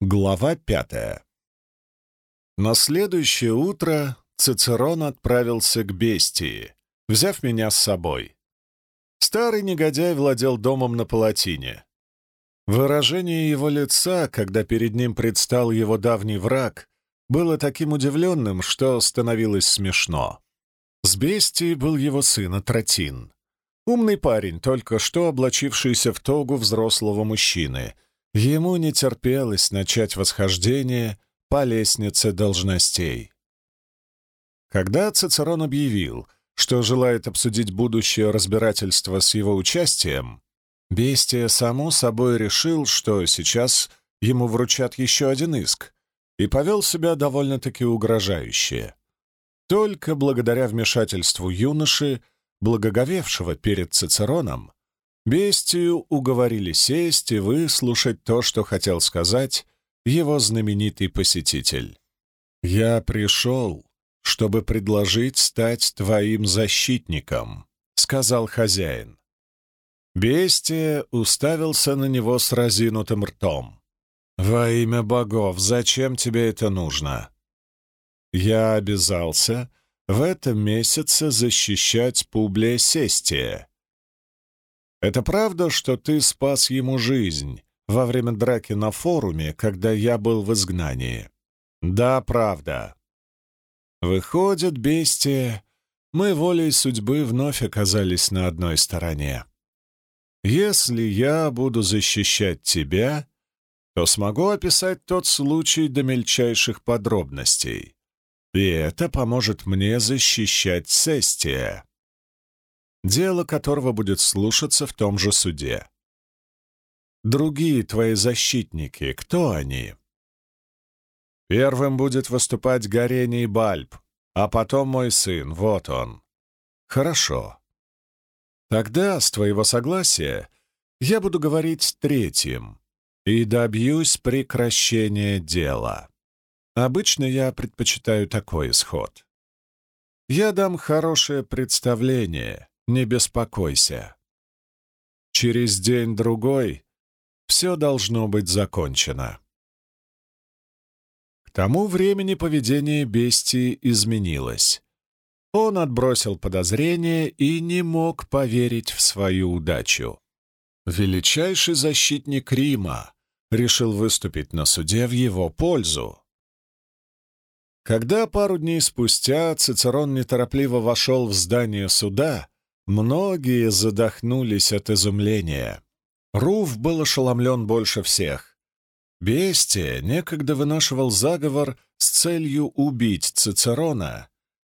Глава пятая. На следующее утро Цицерон отправился к Бестии, взяв меня с собой. Старый негодяй владел домом на Палатине. Выражение его лица, когда перед ним предстал его давний враг, было таким удивленным, что становилось смешно. С Бестией был его сын Атратин. Умный парень, только что облачившийся в тогу взрослого мужчины — Ему не терпелось начать восхождение по лестнице должностей. Когда Цицерон объявил, что желает обсудить будущее разбирательство с его участием, Бестия само собой решил, что сейчас ему вручат еще один иск, и повел себя довольно-таки угрожающе. Только благодаря вмешательству юноши, благоговевшего перед Цицероном, Бестию уговорили сесть и выслушать то, что хотел сказать его знаменитый посетитель. «Я пришел, чтобы предложить стать твоим защитником», — сказал хозяин. Бестия уставился на него с разинутым ртом. «Во имя богов, зачем тебе это нужно?» «Я обязался в этом месяце защищать Публия Сестия», это правда, что ты спас ему жизнь во время драки на форуме, когда я был в изгнании? Да, правда. Выходит, бестия, мы волей судьбы вновь оказались на одной стороне. Если я буду защищать тебя, то смогу описать тот случай до мельчайших подробностей. И это поможет мне защищать Сестия дело которого будет слушаться в том же суде. Другие твои защитники, кто они? Первым будет выступать Горений Бальб, а потом мой сын, вот он. Хорошо. Тогда, с твоего согласия, я буду говорить третьим и добьюсь прекращения дела. Обычно я предпочитаю такой исход. Я дам хорошее представление, не беспокойся. Через день-другой все должно быть закончено. К тому времени поведение бестии изменилось. Он отбросил подозрения и не мог поверить в свою удачу. Величайший защитник Рима решил выступить на суде в его пользу. Когда пару дней спустя Цицерон неторопливо вошел в здание суда, Многие задохнулись от изумления. Руф был ошеломлен больше всех. Бестия некогда вынашивал заговор с целью убить Цицерона,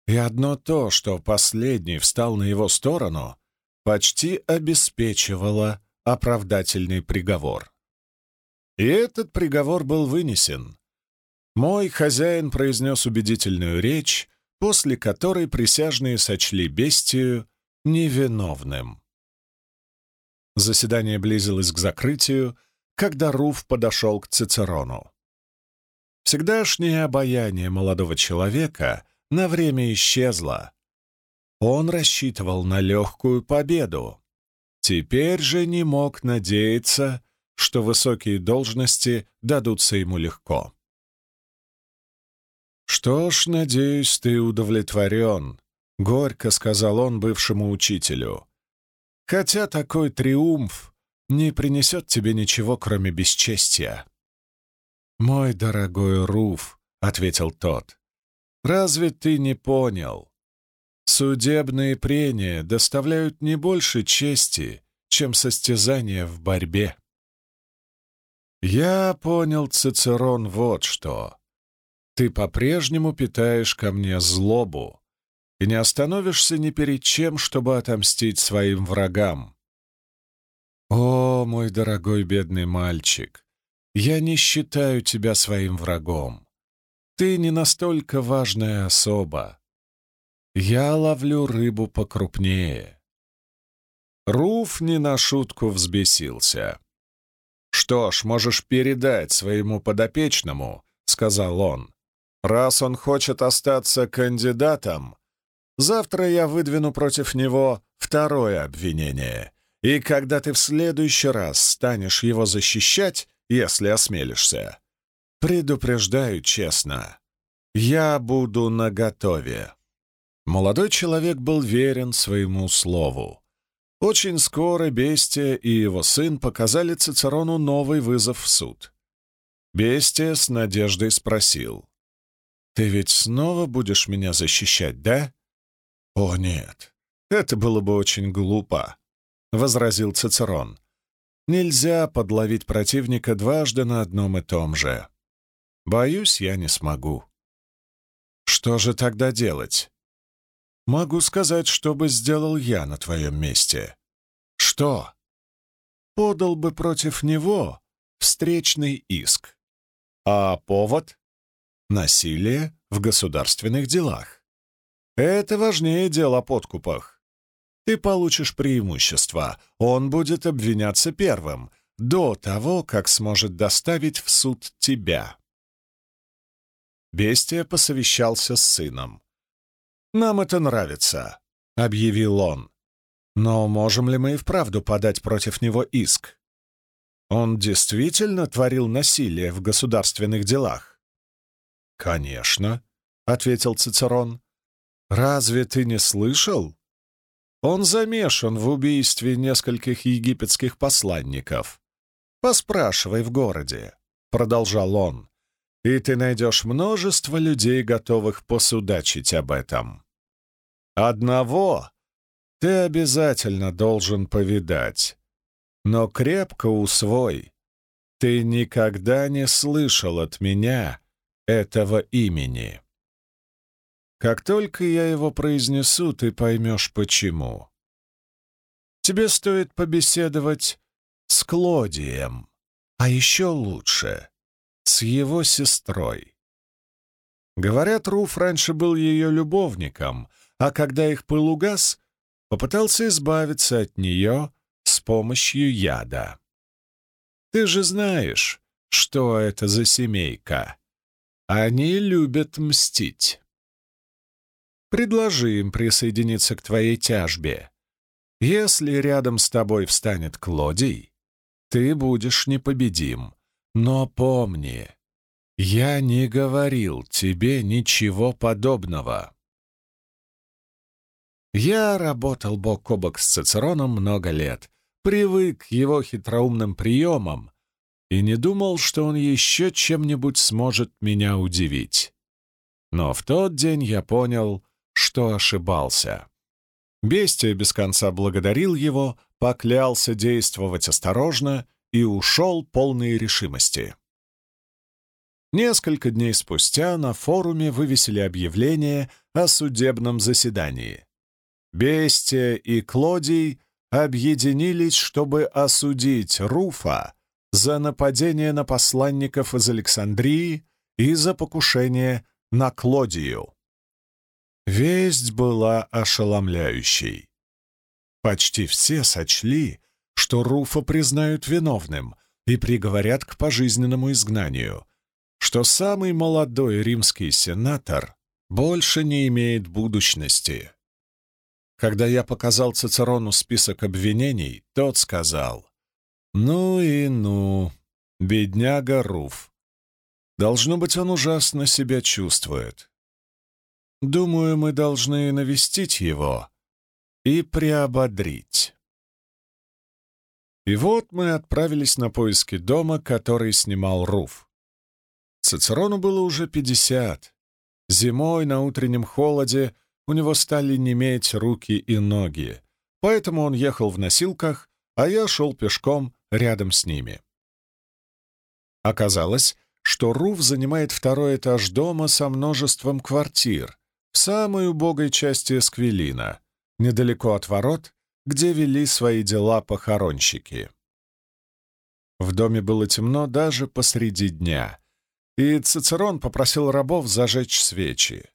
и одно то, что последний встал на его сторону, почти обеспечивало оправдательный приговор. И этот приговор был вынесен. Мой хозяин произнес убедительную речь, после которой присяжные сочли бестию невиновным. Заседание близилось к закрытию, когда Руф подошел к Цицерону. Всегдашнее обаяние молодого человека на время исчезло. Он рассчитывал на легкую победу. Теперь же не мог надеяться, что высокие должности дадутся ему легко. «Что ж, надеюсь, ты удовлетворен», — горько сказал он бывшему учителю. «Хотя такой триумф не принесет тебе ничего, кроме бесчестия». «Мой дорогой Руф», — ответил тот, — «разве ты не понял? Судебные прения доставляют не больше чести, чем состязания в борьбе». «Я понял, Цицерон, вот что. Ты по-прежнему питаешь ко мне злобу» и не остановишься ни перед чем, чтобы отомстить своим врагам. О, мой дорогой бедный мальчик, я не считаю тебя своим врагом. Ты не настолько важная особа. Я ловлю рыбу покрупнее. Руф не на шутку взбесился. «Что ж, можешь передать своему подопечному», — сказал он. «Раз он хочет остаться кандидатом, Завтра я выдвину против него второе обвинение, и когда ты в следующий раз станешь его защищать, если осмелишься, Предупреждаю честно, я буду наготове. Молодой человек был верен своему слову. Очень скоро Бестия и его сын показали Цицерону новый вызов в суд. Бестия с надеждой спросил. «Ты ведь снова будешь меня защищать, да?» «О, нет, это было бы очень глупо», — возразил Цицерон. «Нельзя подловить противника дважды на одном и том же. Боюсь, я не смогу». «Что же тогда делать?» «Могу сказать, что бы сделал я на твоем месте». «Что?» «Подал бы против него встречный иск. А повод — насилие в государственных делах. Это важнее дел о подкупах. Ты получишь преимущество, он будет обвиняться первым, до того, как сможет доставить в суд тебя. Бестия посовещался с сыном. «Нам это нравится», — объявил он. «Но можем ли мы и вправду подать против него иск? Он действительно творил насилие в государственных делах?» «Конечно», — ответил Цицерон. «Разве ты не слышал? Он замешан в убийстве нескольких египетских посланников. Поспрашивай в городе», — продолжал он и ты найдешь множество людей, готовых посудачить об этом. Одного ты обязательно должен повидать, но крепко усвой, ты никогда не слышал от меня этого имени. Как только я его произнесу, ты поймешь, почему. Тебе стоит побеседовать с Клодием, а еще лучше с его сестрой. Говорят, Руф раньше был ее любовником, а когда их пыл угас, попытался избавиться от нее с помощью яда. Ты же знаешь, что это за семейка. Они любят мстить. Предложи им присоединиться к твоей тяжбе. Если рядом с тобой встанет Клодий, ты будешь непобедим, но помни, я не говорил тебе ничего подобного. Я работал бок о бок с Цицероном много лет, привык к его хитроумным приемам и не думал, что он еще чем-нибудь сможет меня удивить. Но в тот день я понял, что ошибался. Бестия без конца благодарил его, поклялся действовать осторожно и ушел полной решимости. Несколько дней спустя на форуме вывесили объявление о судебном заседании. Бестия и Клодий объединились, чтобы осудить Руфа за нападение на посланников из Александрии и за покушение на Клодию. Весть была ошеломляющей. Почти все сочли, что Руфа признают виновным и приговорят к пожизненному изгнанию, что самый молодой римский сенатор больше не имеет будущности. Когда я показал Цицерону список обвинений, тот сказал, «Ну и ну, бедняга Руф. Должно быть, он ужасно себя чувствует. Думаю, мы должны навестить его и приободрить». И вот мы отправились на поиски дома, который снимал Руф. Цицерону было уже пятьдесят. Зимой на утреннем холоде у него стали неметь руки и ноги, поэтому он ехал в носилках, а я шел пешком рядом с ними. Оказалось, что Руф занимает второй этаж дома со множеством квартир в самой убогой части Эсквилина, недалеко от ворот, где вели свои дела похоронщики. В доме было темно даже посреди дня, и Цицерон попросил рабов зажечь свечи.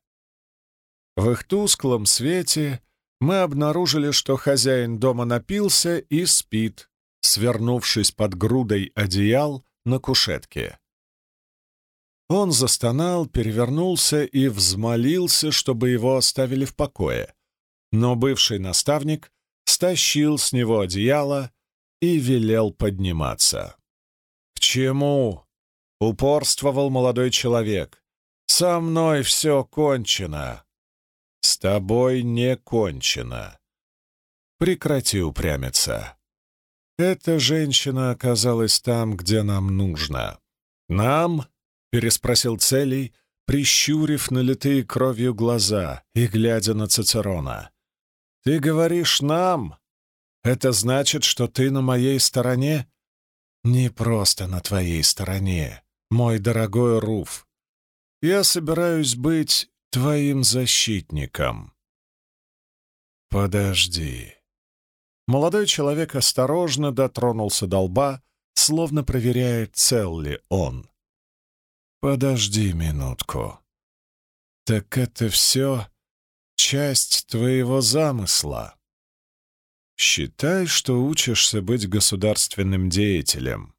В их тусклом свете мы обнаружили, что хозяин дома напился и спит, свернувшись под грудой одеял на кушетке. Он застонал, перевернулся и взмолился, чтобы его оставили в покое. Но бывший наставник стащил с него одеяло и велел подниматься. «К чему?» — упорствовал молодой человек. «Со мной все кончено». «С тобой не кончено». «Прекрати упрямиться. Эта женщина оказалась там, где нам нужно». «Нам?» — переспросил Целий, прищурив налитые кровью глаза и глядя на Цицерона. «Ты говоришь «нам»? Это значит, что ты на моей стороне?» «Не просто на твоей стороне, мой дорогой Руф. Я собираюсь быть твоим защитником». «Подожди». Молодой человек осторожно дотронулся до лба, словно проверяя, цел ли он. «Подожди минутку. Так это все часть твоего замысла?» Считай, что учишься быть государственным деятелем.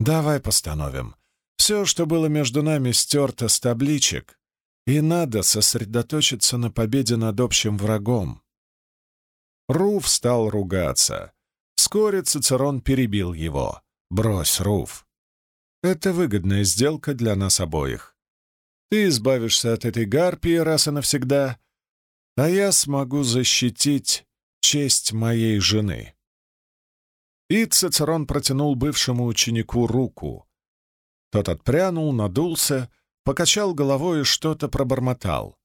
Давай постановим. Все, что было между нами, стерто с табличек, и надо сосредоточиться на победе над общим врагом. Руф стал ругаться. Вскоре Цицерон перебил его. «Брось, Руф. Это выгодная сделка для нас обоих. Ты избавишься от этой гарпии раз и навсегда, а я смогу защитить честь моей жены». И Цицерон протянул бывшему ученику руку. Тот отпрянул, надулся, покачал головой и что-то пробормотал.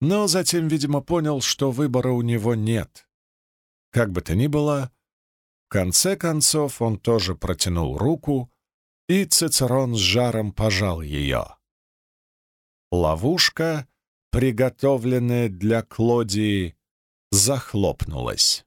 Но затем, видимо, понял, что выбора у него нет. Как бы то ни было, в конце концов он тоже протянул руку, и Цицерон с жаром пожал ее. Ловушка, приготовленная для Клодии, захлопнулась.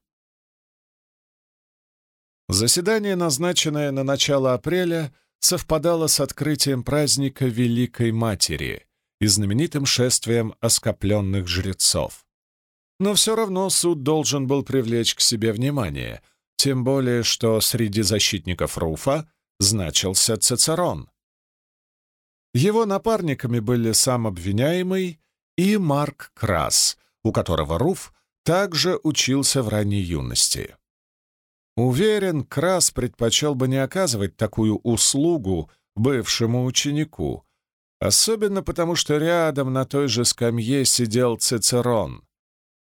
Заседание, назначенное на начало апреля, совпадало с открытием праздника Великой Матери и знаменитым шествием оскопленных жрецов. Но все равно суд должен был привлечь к себе внимание, тем более что среди защитников Руфа значился Цицерон. Его напарниками были сам обвиняемый и Марк Крас, у которого Руф также учился в ранней юности. Уверен, Крас предпочел бы не оказывать такую услугу бывшему ученику, особенно потому, что рядом на той же скамье сидел Цицерон.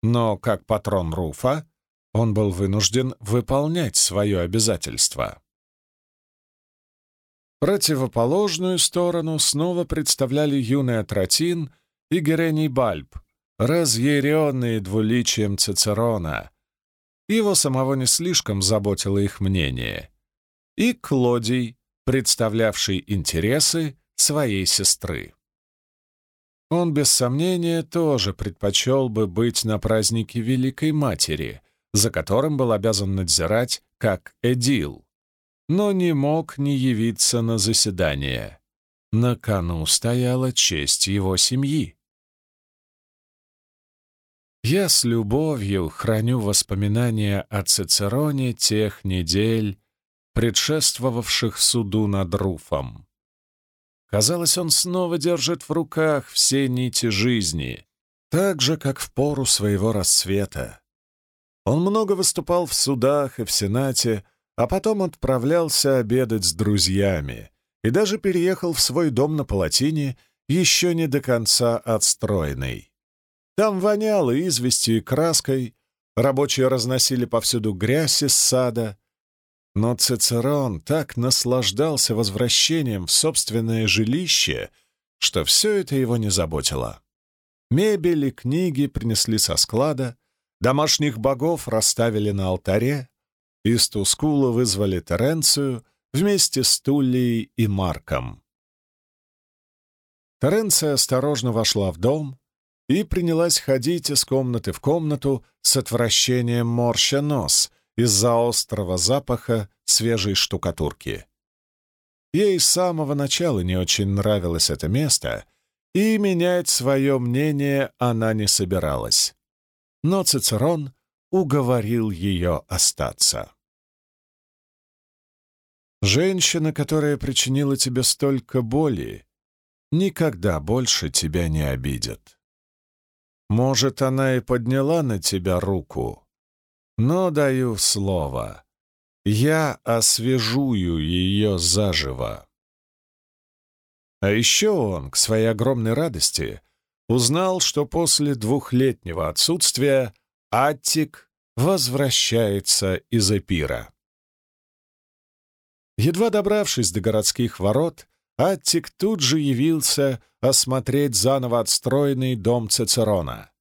Но, как патрон Руфа, он был вынужден выполнять свое обязательство. Противоположную сторону снова представляли юный Атратин и Герений Бальб, разъяренные двуличием Цицерона. Его самого не слишком заботило их мнение. И Клодий, представлявший интересы своей сестры. Он, без сомнения, тоже предпочел бы быть на празднике Великой Матери, за которым был обязан надзирать как Эдил, но не мог не явиться на заседание. На кону стояла честь его семьи. Я с любовью храню воспоминания о Цицероне тех недель, предшествовавших суду над Руфом. Казалось, он снова держит в руках все нити жизни, так же, как в пору своего рассвета. Он много выступал в судах и в Сенате, а потом отправлялся обедать с друзьями и даже переехал в свой дом на Палатине, еще не до конца отстроенный. Там воняло известью и краской, рабочие разносили повсюду грязь из сада. Но Цицерон так наслаждался возвращением в собственное жилище, что все это его не заботило. Мебель и книги принесли со склада, домашних богов расставили на алтаре, из Тускула вызвали Теренцию вместе с Туллией и Марком. Теренция осторожно вошла в дом, и принялась ходить из комнаты в комнату с отвращением морща нос из-за острого запаха свежей штукатурки. Ей с самого начала не очень нравилось это место, и менять свое мнение она не собиралась. Но Цицерон уговорил ее остаться. «Женщина, которая причинила тебе столько боли, никогда больше тебя не обидит». Может, она и подняла на тебя руку, но даю слово, я освежую ее заживо. А еще он, к своей огромной радости, узнал, что после двухлетнего отсутствия Аттик возвращается из Эпира. Едва добравшись до городских ворот, Аттик тут же явился осмотреть заново отстроенный дом Цицерона.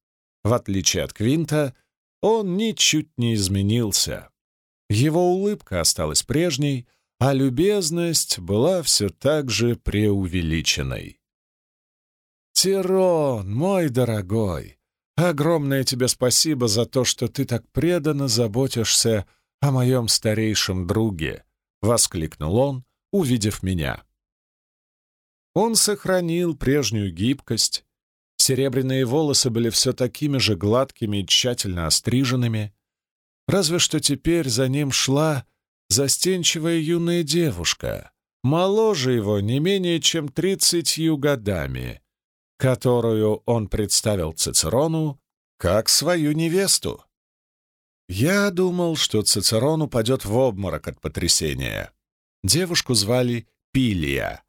В отличие от Квинта, он ничуть не изменился. Его улыбка осталась прежней, а любезность была все так же преувеличенной. «Тирон, мой дорогой, огромное тебе спасибо за то, что ты так преданно заботишься о моем старейшем друге», — воскликнул он, увидев меня. Он сохранил прежнюю гибкость, серебряные волосы были все такими же гладкими и тщательно остриженными, разве что теперь за ним шла застенчивая юная девушка, моложе его не менее чем тридцатью годами, которую он представил Цицерону как свою невесту. Я думал, что Цицерон упадет в обморок от потрясения. Девушку звали Пилия.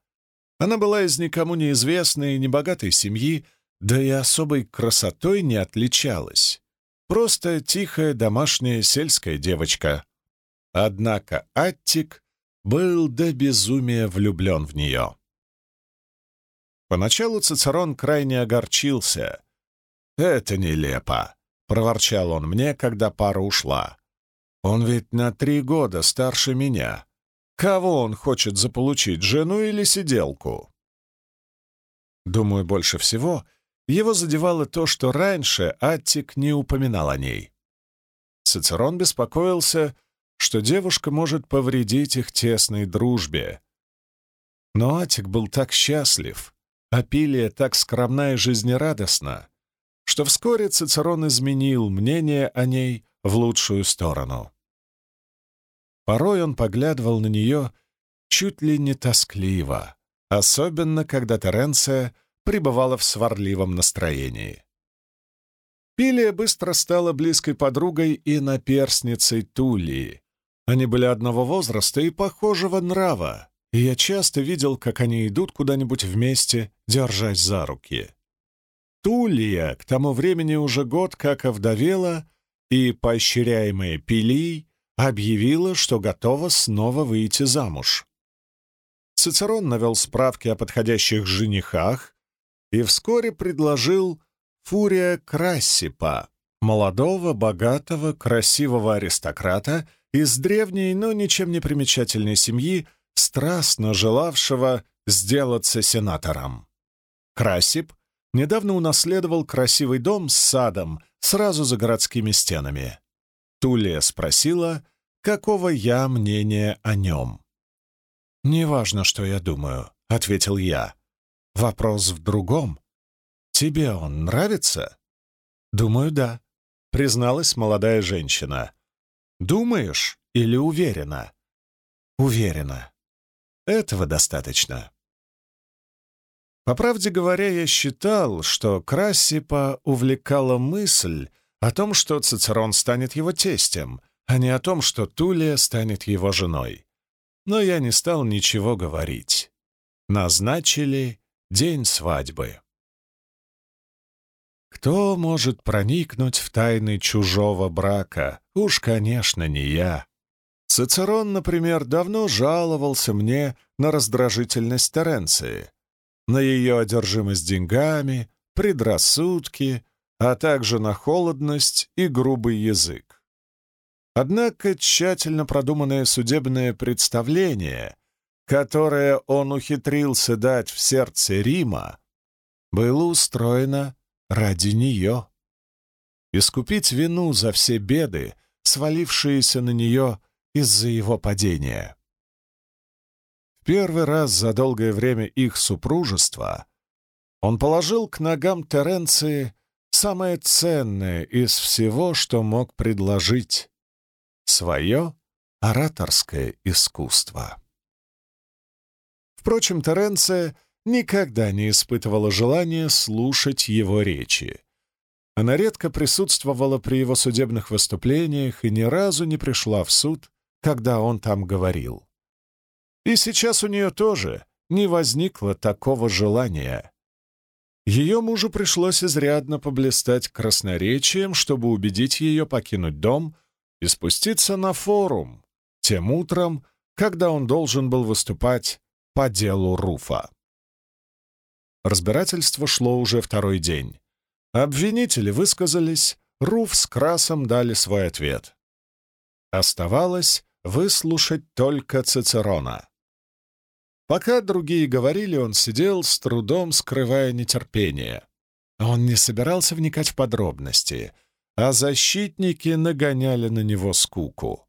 Она была из никому неизвестной и небогатой семьи, да и особой красотой не отличалась. Просто тихая домашняя сельская девочка. Однако Аттик был до безумия влюблен в нее. Поначалу Цицерон крайне огорчился. «Это нелепо», — проворчал он мне, когда пара ушла. «Он ведь на три года старше меня. Кого он хочет заполучить, жену или сиделку?» Думаю, больше всего его задевало то, что раньше Аттик не упоминал о ней. Цицерон беспокоился, что девушка может повредить их тесной дружбе. Но Атик был так счастлив, а Пилия так скромна и жизнерадостна, что вскоре Цицерон изменил мнение о ней в лучшую сторону. Порой он поглядывал на нее чуть ли не тоскливо, особенно когда Теренция пребывала в сварливом настроении. Пилия быстро стала близкой подругой и наперсницей Тулии, они были одного возраста и похожего нрава, и я часто видел, как они идут куда-нибудь вместе, держась за руки. Тулия к тому времени уже год как овдовела, и, поощряемая Пилий, объявила, что готова снова выйти замуж. Цицерон навел справки о подходящих женихах и вскоре предложил Фурия Красипа, молодого, богатого, красивого аристократа, из древней, но ничем не примечательной семьи, страстно желавшего сделаться сенатором. Красип недавно унаследовал красивый дом с садом сразу за городскими стенами. Тулия спросила, какого я мнения о нем. «Неважно, что я думаю», — ответил я. «Вопрос в другом. Тебе он нравится?» «Думаю, да», — призналась молодая женщина. Думаешь или уверена? Уверена. Этого достаточно. По правде говоря, я считал, что Красипа увлекала мысль о том, что Цицерон станет его тестем, а не о том, что Тулия станет его женой. Но я не стал ничего говорить. Назначили день свадьбы. Кто может проникнуть в тайны чужого брака? Уж, конечно, не я. Цицерон, например, давно жаловался мне на раздражительность Теренции, на ее одержимость деньгами, предрассудки, а также на холодность и грубый язык. Однако тщательно продуманное судебное представление, которое он ухитрился дать в сердце Рима, было устроено ради нее. Искупить вину за все беды, свалившиеся на нее из-за его падения. В первый раз за долгое время их супружества он положил к ногам Теренции самое ценное из всего, что мог предложить — свое ораторское искусство. Впрочем, Теренция — никогда не испытывала желания слушать его речи. Она редко присутствовала при его судебных выступлениях и ни разу не пришла в суд, когда он там говорил. И сейчас у нее тоже не возникло такого желания. Ее мужу пришлось изрядно поблистать красноречием, чтобы убедить ее покинуть дом и спуститься на форум тем утром, когда он должен был выступать по делу Руфа. Разбирательство шло уже второй день. Обвинители высказались, Руф с Красом дали свой ответ. Оставалось выслушать только Цицерона. Пока другие говорили, он сидел, с трудом скрывая нетерпение. Он не собирался вникать в подробности, а защитники нагоняли на него скуку.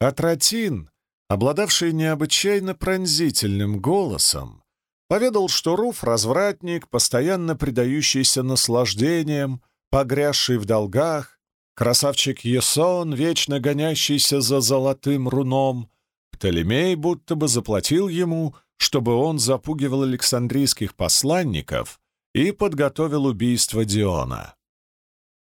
Атратин, обладавший необычайно пронзительным голосом, поведал, что Руф — развратник, постоянно предающийся наслаждениям, погрязший в долгах, красавчик Есон, вечно гонящийся за золотым руном, Птолемей будто бы заплатил ему, чтобы он запугивал александрийских посланников и подготовил убийство Диона.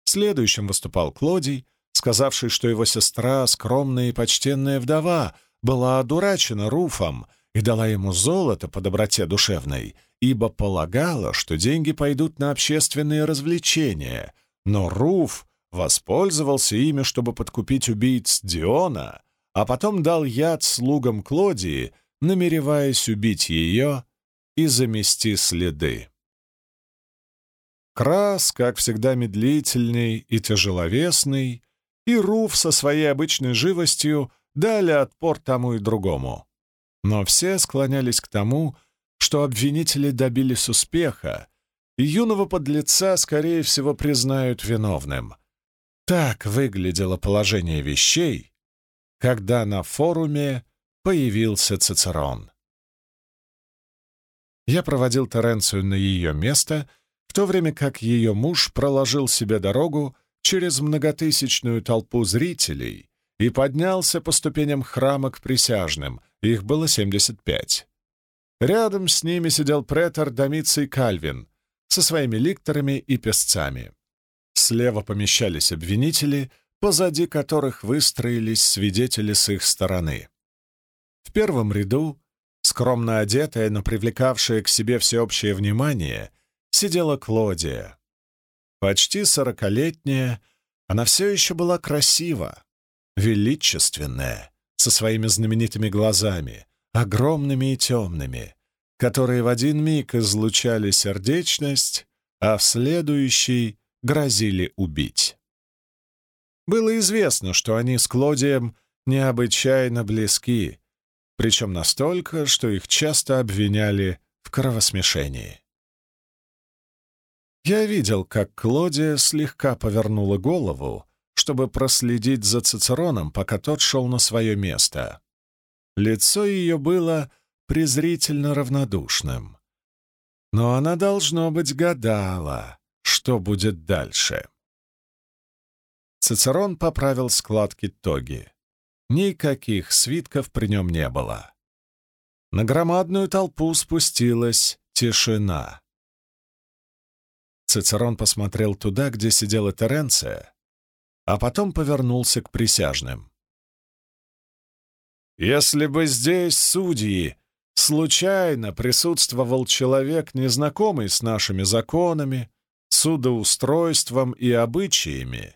Следующим выступал Клодий, сказавший, что его сестра, скромная и почтенная вдова, была одурачена Руфом и дала ему золото по доброте душевной, ибо полагала, что деньги пойдут на общественные развлечения, но Руф воспользовался ими, чтобы подкупить убийц Диона а потом дал яд слугам Клодии, намереваясь убить ее и замести следы. Крас, как всегда, медлительный и тяжеловесный, и Руф со своей обычной живостью дали отпор тому и другому. Но все склонялись к тому, что обвинители добились успеха, и юного подлеца, скорее всего, признают виновным. Так выглядело положение вещей, когда на форуме появился Цицерон. Я проводил Теренцию на ее место, в то время как ее муж проложил себе дорогу через многотысячную толпу зрителей и поднялся по ступеням храма к присяжным, их было 75. Рядом с ними сидел претор Домиций Кальвин со своими ликторами и песцами. Слева помещались обвинители, позади которых выстроились свидетели с их стороны. В первом ряду, скромно одетая, но привлекавшая к себе всеобщее внимание, сидела Клодия. Почти сорокалетняя, она все еще была красива, величественная, со своими знаменитыми глазами, огромными и темными, которые в один миг излучали сердечность, а в следующий грозили убить. Было известно, что они с Клодием необычайно близки, причем настолько, что их часто обвиняли в кровосмешении. Я видел, как Клодия слегка повернула голову, чтобы проследить за Цицероном, пока тот шел на свое место. Лицо ее было презрительно равнодушным. Но она, должно быть, гадала, что будет дальше. Цицерон поправил складки тоги. Никаких свитков при нем не было. На громадную толпу спустилась тишина. Цицерон посмотрел туда, где сидела Теренция, а потом повернулся к присяжным. «Если бы здесь, судьи, случайно присутствовал человек, незнакомый с нашими законами, судоустройством и обычаями,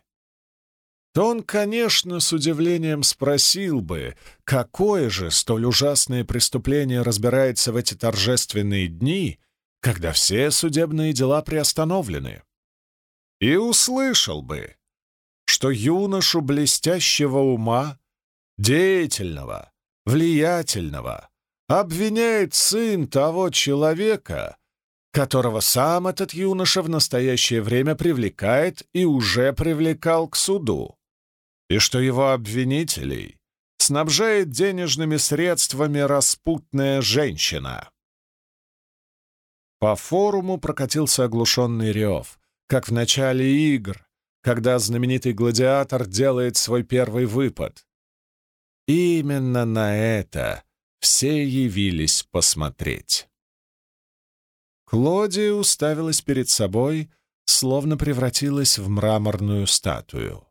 то он, конечно, с удивлением спросил бы, какое же столь ужасное преступление разбирается в эти торжественные дни, когда все судебные дела приостановлены. И услышал бы, что юношу блестящего ума, деятельного, влиятельного, обвиняет сын того человека, которого сам этот юноша в настоящее время привлекает и уже привлекал к суду и что его обвинителей снабжает денежными средствами распутная женщина. По форуму прокатился оглушенный рев, как в начале игр, когда знаменитый гладиатор делает свой первый выпад. Именно на это все явились посмотреть. Клодия уставилась перед собой, словно превратилась в мраморную статую.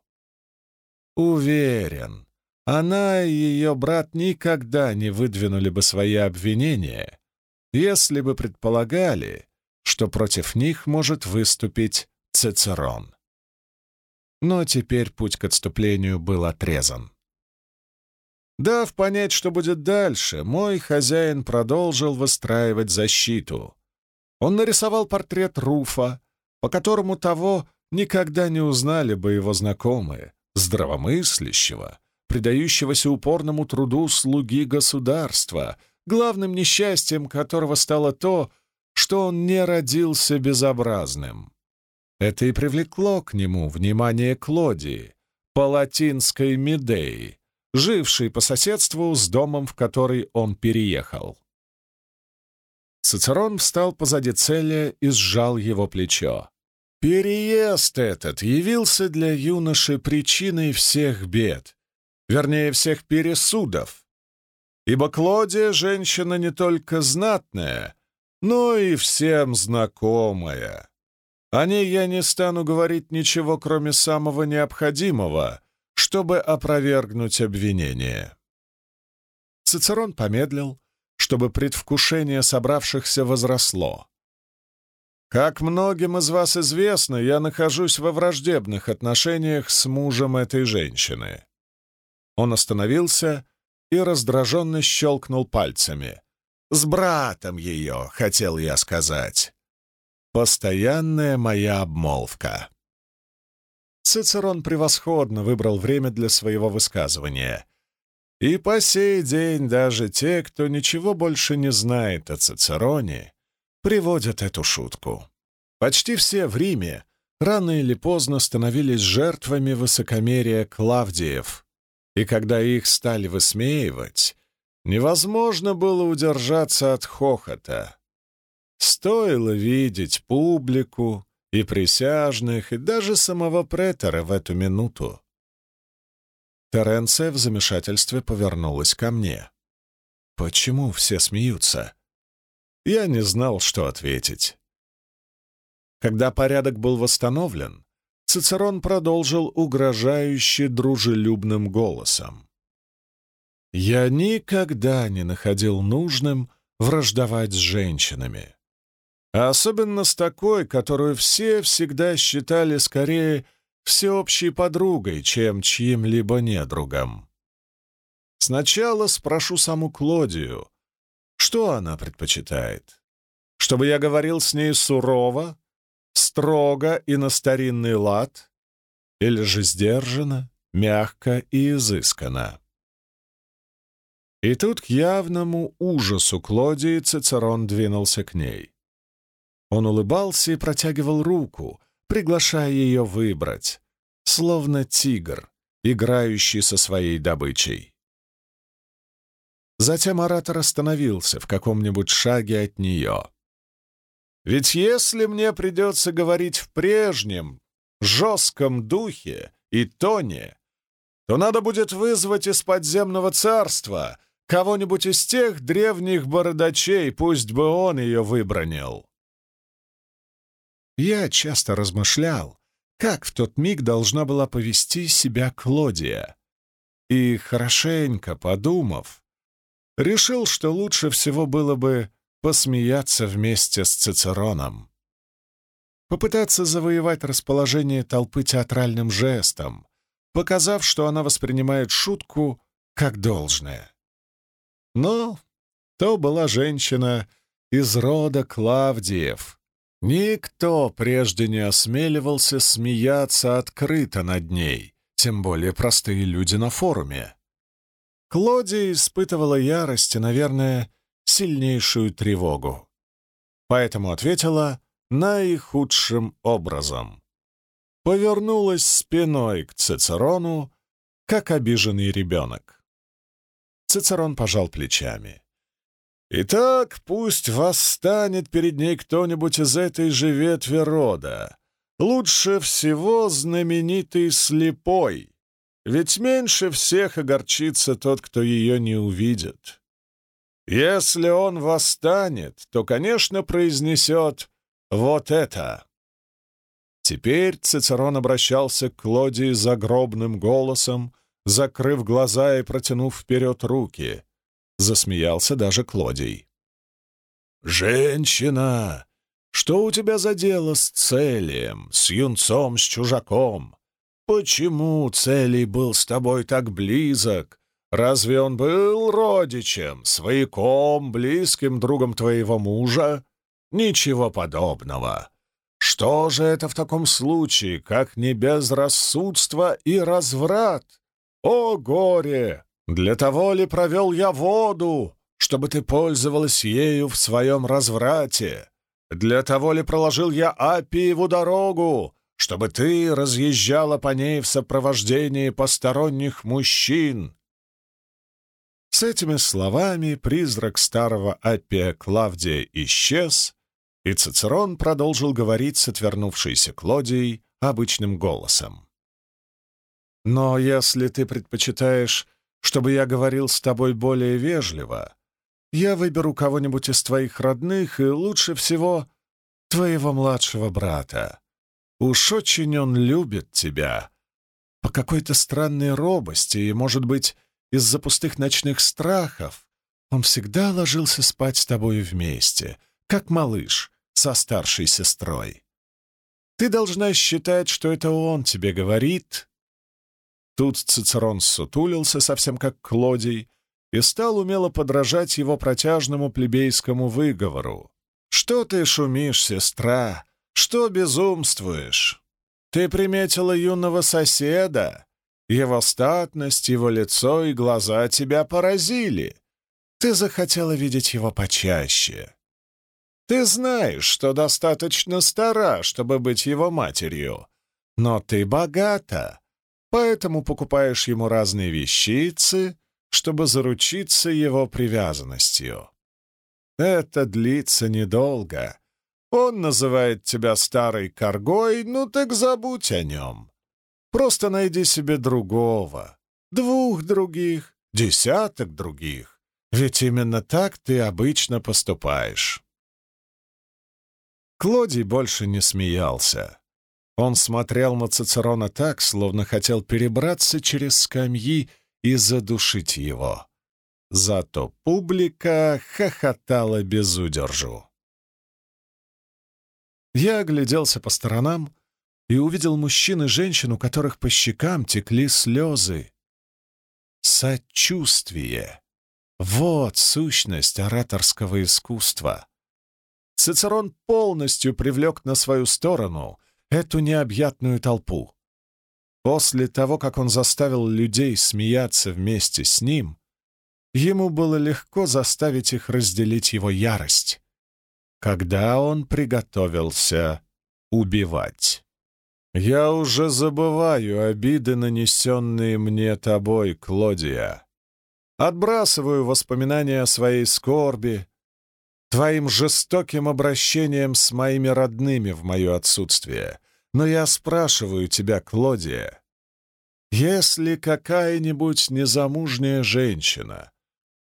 Уверен, она и ее брат никогда не выдвинули бы свои обвинения, если бы предполагали, что против них может выступить Цицерон. Но теперь путь к отступлению был отрезан. Дав понять, что будет дальше, мой хозяин продолжил выстраивать защиту. Он нарисовал портрет Руфа, по которому того никогда не узнали бы его знакомые, здравомыслящего, предающегося упорному труду слуги государства, главным несчастьем которого стало то, что он не родился безобразным. Это и привлекло к нему внимание Клодии, палатинской Медеи, жившей по соседству с домом, в который он переехал. Цицерон встал позади Целия и сжал его плечо. Переезд этот явился для юноши причиной всех бед, вернее, всех пересудов. Ибо Клодия — женщина не только знатная, но и всем знакомая. О ней я не стану говорить ничего, кроме самого необходимого, чтобы опровергнуть обвинение. Цицерон помедлил, чтобы предвкушение собравшихся возросло. Как многим из вас известно, я нахожусь во враждебных отношениях с мужем этой женщины. Он остановился и раздраженно щелкнул пальцами. «С братом ее, хотел я сказать. Постоянная моя обмолвка». Цицерон превосходно выбрал время для своего высказывания. И по сей день даже те, кто ничего больше не знает о Цицероне, приводят эту шутку. Почти все в Риме рано или поздно становились жертвами высокомерия Клавдиев, и когда их стали высмеивать, невозможно было удержаться от хохота. Стоило видеть публику и присяжных, и даже самого претора в эту минуту. Теренция в замешательстве повернулась ко мне. «Почему все смеются?» Я не знал, что ответить. Когда порядок был восстановлен, Цицерон продолжил угрожающе дружелюбным голосом. «Я никогда не находил нужным враждовать с женщинами, а особенно с такой, которую все всегда считали скорее всеобщей подругой, чем чьим-либо недругом. Сначала спрошу саму Клодию, что она предпочитает? Чтобы я говорил с ней сурово, строго и на старинный лад, или же сдержанно, мягко и изысканно? И тут к явному ужасу Клодии Цицерон двинулся к ней. Он улыбался и протягивал руку, приглашая ее выбрать, словно тигр, играющий со своей добычей. Затем оратор остановился в каком-нибудь шаге от нее. «Ведь если мне придется говорить в прежнем, жестком духе и тоне, то надо будет вызвать из подземного царства кого-нибудь из тех древних бородачей, пусть бы он ее выбронил». Я часто размышлял, как в тот миг должна была повести себя Клодия. И, хорошенько подумав, решил, что лучше всего было бы посмеяться вместе с Цицероном. Попытаться завоевать расположение толпы театральным жестом, показав, что она воспринимает шутку как должное. Но то была женщина из рода Клавдиев. Никто прежде не осмеливался смеяться открыто над ней, тем более простые люди на форуме. Клодия испытывала ярость и, наверное, сильнейшую тревогу. Поэтому ответила наихудшим образом. Повернулась спиной к Цицерону, как обиженный ребенок. Цицерон пожал плечами. «Итак, пусть восстанет перед ней кто-нибудь из этой же ветви рода. Лучше всего знаменитый слепой, ведь меньше всех огорчится тот, кто ее не увидит. Если он восстанет, то, конечно, произнесет «вот это». Теперь Цицерон обращался к Клодии загробным голосом, закрыв глаза и протянув вперед руки. Засмеялся даже Клодий. «Женщина! Что у тебя за дело с Целием, с юнцом, с чужаком? Почему Целий был с тобой так близок? Разве он был родичем, свояком, близким другом твоего мужа? Ничего подобного. Что же это в таком случае, как не безрассудство и разврат? О, горе! Для того ли провел я воду, чтобы ты пользовалась ею в своем разврате? Для того ли проложил я Апиеву дорогу, чтобы ты разъезжала по ней в сопровождении посторонних мужчин?» С этими словами призрак старого Аппия Клавдия исчез, и Цицерон продолжил говорить с отвернувшейся Клодией обычным голосом. «Но если ты предпочитаешь, чтобы я говорил с тобой более вежливо, я выберу кого-нибудь из твоих родных и лучше всего твоего младшего брата. Уж очень он любит тебя. По какой-то странной робости и, может быть, из-за пустых ночных страхов он всегда ложился спать с тобой вместе, как малыш со старшей сестрой. Ты должна считать, что это он тебе говорит. Тут Цицерон сутулился, совсем как Клодий, и стал умело подражать его протяжному плебейскому выговору. «Что ты шумишь, сестра? Что безумствуешь? Ты приметила юного соседа? Его статность, его лицо и глаза тебя поразили. Ты захотела видеть его почаще. Ты знаешь, что достаточно стара, чтобы быть его матерью, но ты богата, поэтому покупаешь ему разные вещицы, чтобы заручиться его привязанностью. Это длится недолго. Он называет тебя старой коргой, ну так забудь о нем. Просто найди себе другого, двух других, десяток других, ведь именно так ты обычно поступаешь. Клодий больше не смеялся. Он смотрел на Цицерона так, словно хотел перебраться через скамьи и задушить его. Зато публика хохотала без удержу. Я огляделся по сторонам и увидел мужчин и женщин, у которых по щекам текли слезы. Сочувствие. Вот сущность ораторского искусства. Цицерон полностью привлек на свою сторону эту необъятную толпу. После того, как он заставил людей смеяться вместе с ним, ему было легко заставить их разделить его ярость, когда он приготовился убивать. «Я уже забываю обиды, нанесенные мне тобой, Клодия. Отбрасываю воспоминания о своей скорби, твоим жестоким обращением с моими родными в мое отсутствие, но я спрашиваю тебя, Клодия, если какая-нибудь незамужняя женщина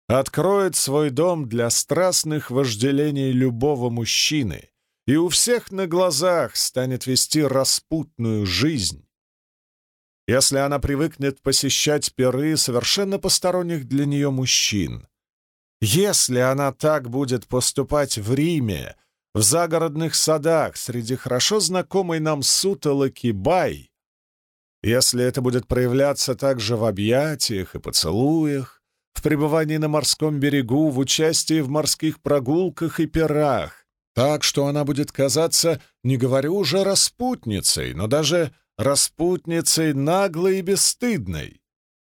откроет свой дом для страстных вожделений любого мужчины и у всех на глазах станет вести распутную жизнь, если она привыкнет посещать перы совершенно посторонних для нее мужчин, если она так будет поступать в Риме, в загородных садах среди хорошо знакомой нам сутолоки Бай, если это будет проявляться также в объятиях и поцелуях, в пребывании на морском берегу, в участии в морских прогулках и пирах, так что она будет казаться, не говорю уже распутницей, но даже распутницей наглой и бесстыдной,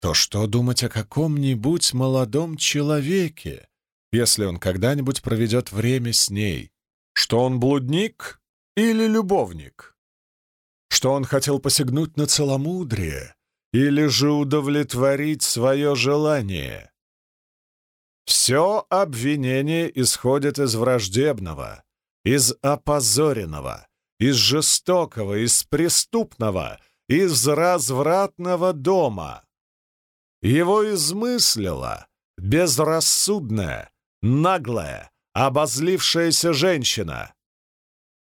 то что думать о каком-нибудь молодом человеке, если он когда-нибудь проведет время с ней, что он блудник или любовник? Что он хотел посягнуть на целомудрие или же удовлетворить свое желание? Все обвинение исходит из враждебного, из опозоренного, из жестокого, из преступного, из развратного дома. Его измыслила безрассудная, наглая, обозлившаяся женщина.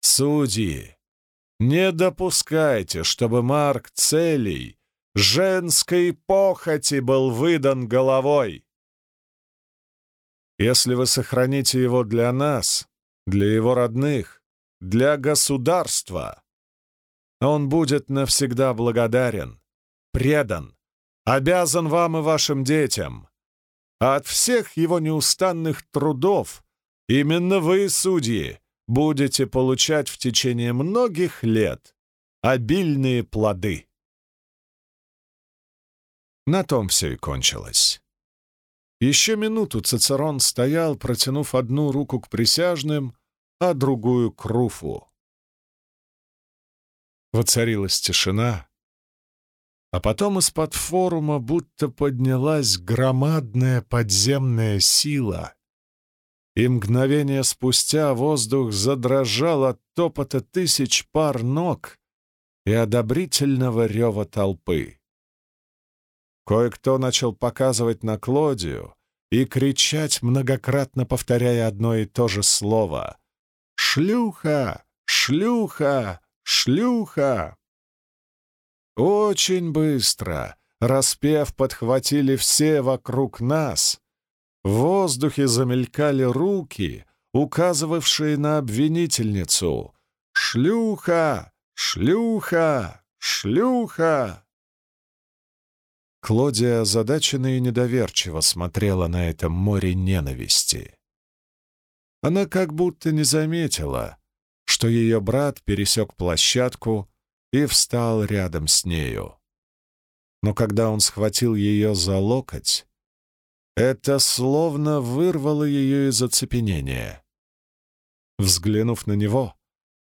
Судьи, не допускайте, чтобы Марк Целей женской похоти был выдан головой. Если вы сохраните его для нас, для его родных, для государства. Он будет навсегда благодарен, предан, обязан вам и вашим детям. А от всех его неустанных трудов именно вы, судьи, будете получать в течение многих лет обильные плоды. На том все и кончилось. Еще минуту Цицерон стоял, протянув одну руку к присяжным, а другую — к Руфу. Воцарилась тишина, а потом из-под форума будто поднялась громадная подземная сила, и мгновение спустя воздух задрожал от топота тысяч пар ног и одобрительного рева толпы. Кое-кто начал показывать на Клодию и кричать, многократно повторяя одно и то же слово «Шлюха! Шлюха! Шлюха!» Очень быстро, распев, подхватили все вокруг нас. В воздухе замелькали руки, указывавшие на обвинительницу. «Шлюха! Шлюха! Шлюха!» Клодия озадаченно и недоверчиво смотрела на это море ненависти. Она как будто не заметила, что ее брат пересек площадку и встал рядом с нею. Но когда он схватил ее за локоть, это словно вырвало ее из оцепенения. Взглянув на него,